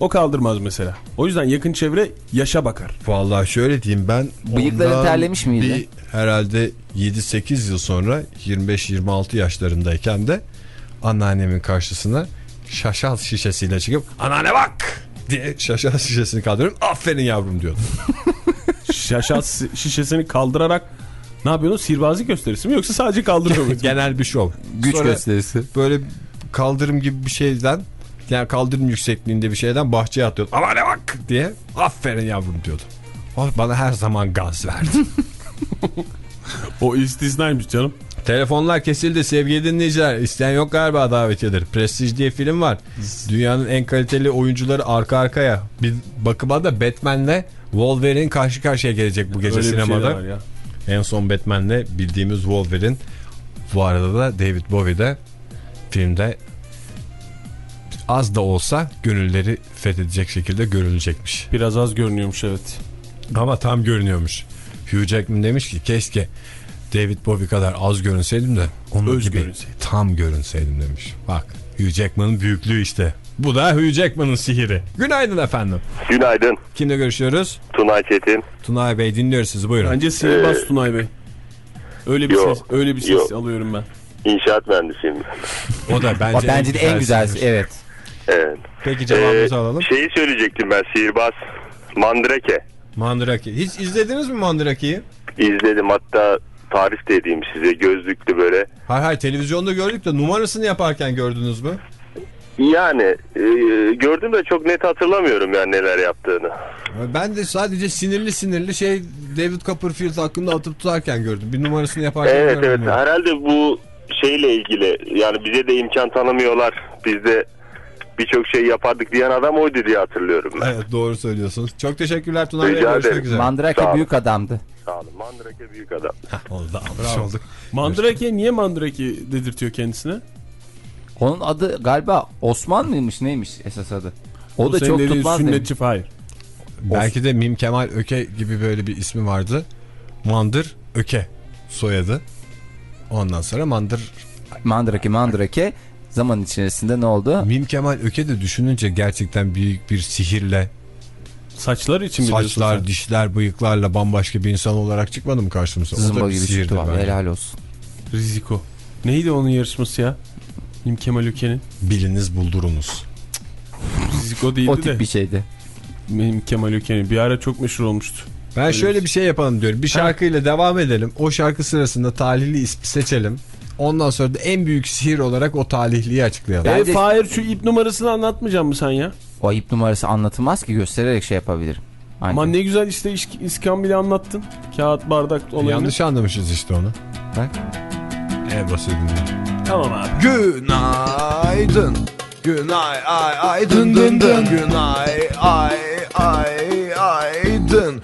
o kaldırmaz mesela. O yüzden yakın çevre yaşa bakar.
Vallahi şöyle diyeyim ben
Bıyıkların terlemiş miydi?
Bir, herhalde 7-8 yıl sonra 25-26 yaşlarındayken de anneannemin karşısına şaşal şişesiyle çıkıp anneanne bak diye şaşal şişesini kaldırıp aferin yavrum diyordu. [LAUGHS]
Şaşat şişesini kaldırarak ne yapıyorsun? Sihirbazlık gösterisi mi yoksa sadece kaldırıyor mu? [LAUGHS]
Genel bir şov.
Güç
Sonra
gösterisi.
Böyle kaldırım gibi bir şeyden yani kaldırım yüksekliğinde bir şeyden bahçeye atıyordu. Anneanne bak diye aferin yavrum diyordu. O bana her zaman gaz verdi. [LAUGHS]
o istisnaymış canım.
Telefonlar kesildi sevgili dinleyiciler. İsteyen yok galiba davetiyedir. Prestige diye film var. Dünyanın en kaliteli oyuncuları arka arkaya. Bir bakıma da Batman'le Wolverine karşı karşıya gelecek bu gece
Öyle şey
sinemada.
ya.
En son Batman'le bildiğimiz Wolverine. Bu arada da David Bowie de filmde az da olsa gönülleri fethedecek şekilde görünecekmiş.
Biraz az görünüyormuş evet.
Ama tam görünüyormuş. Hugh Jackman demiş ki keşke David Bowie kadar az görünseydim de onun
Öz
gibi
görünseydim.
tam görünseydim demiş. Bak Hugh Jackman'ın büyüklüğü işte. Bu da Hugh Jackman'ın sihiri. Günaydın efendim.
Günaydın.
Kimle görüşüyoruz?
Tunay Çetin.
Tunay Bey dinliyoruz sizi buyurun.
Bence sihirbaz
Ee,
Tunay Bey. Öyle bir
yok,
ses, öyle bir ses
yok.
alıyorum ben.
İnşaat mühendisiyim.
O da bence,
O bence de en güzel. Evet.
Evet.
Peki cevabınızı
Ee,
alalım.
Şeyi söyleyecektim ben sihirbaz. Mandrake.
Mandrake. Hiç izlediniz mi Mandrake'yi?
İzledim hatta tarif de edeyim size gözlüklü böyle.
Hayır hayır televizyonda gördük de numarasını yaparken gördünüz mü?
Yani e, gördüm de çok net hatırlamıyorum yani neler yaptığını.
Ben de sadece sinirli sinirli şey David Copperfield hakkında atıp tutarken gördüm. Bir numarasını yaparken
Evet evet
gördüm. yani.
herhalde bu şeyle ilgili yani bize de imkan tanımıyorlar. Biz de birçok şey yapardık diyen adam oydu diye hatırlıyorum ben.
Evet doğru söylüyorsunuz. Çok teşekkürler Tuna Bey. Görüşmek üzere.
Mandrake büyük adamdı.
Sağ olun. Mandrake büyük adam.
Oldu almış olduk.
Mandrake niye Mandrake dedirtiyor kendisine?
Onun adı galiba Osman mıymış neymiş esas adı? O, da
senin
çok tutmaz
sünnetçi Fahir.
Belki de Mim Kemal Öke gibi böyle bir ismi vardı. Mandır Öke soyadı. Ondan sonra Mandır
Mandrake Mandrake zaman içerisinde ne oldu?
Mim Kemal Öke de düşününce gerçekten büyük bir sihirle
Saçlar için
saçlar,
sen.
dişler, bıyıklarla bambaşka bir insan olarak çıkmadı mı karşımıza? O da
Zımba gibi çıktı
bence.
Helal olsun.
Riziko. Neydi onun yarışması ya? Nim Kemal Ülke'nin.
Biliniz buldurunuz.
Riziko değildi
O
de.
tip bir şeydi.
Benim Kemal Ülke'nin. Bir ara çok meşhur olmuştu.
Ben şöyle bir şey yapalım diyorum. Bir şarkıyla devam edelim. O şarkı sırasında talihli ismi seçelim. Ondan sonra da en büyük sihir olarak o talihliyi açıklayalım.
Ben
e,
de-
Fahir şu ip numarasını anlatmayacak mısın sen ya?
O ip numarası anlatılmaz ki göstererek şey yapabilirim. Aynen.
Aman ne güzel işte iş, iskambil'i anlattın. Kağıt bardak olayını.
Yanlış anlamışız işte onu.
Bak.
Basit dinleyin.
Tamam abi.
Günaydın. Günay ay ay dın dın dın. Günay ay ay ay dın.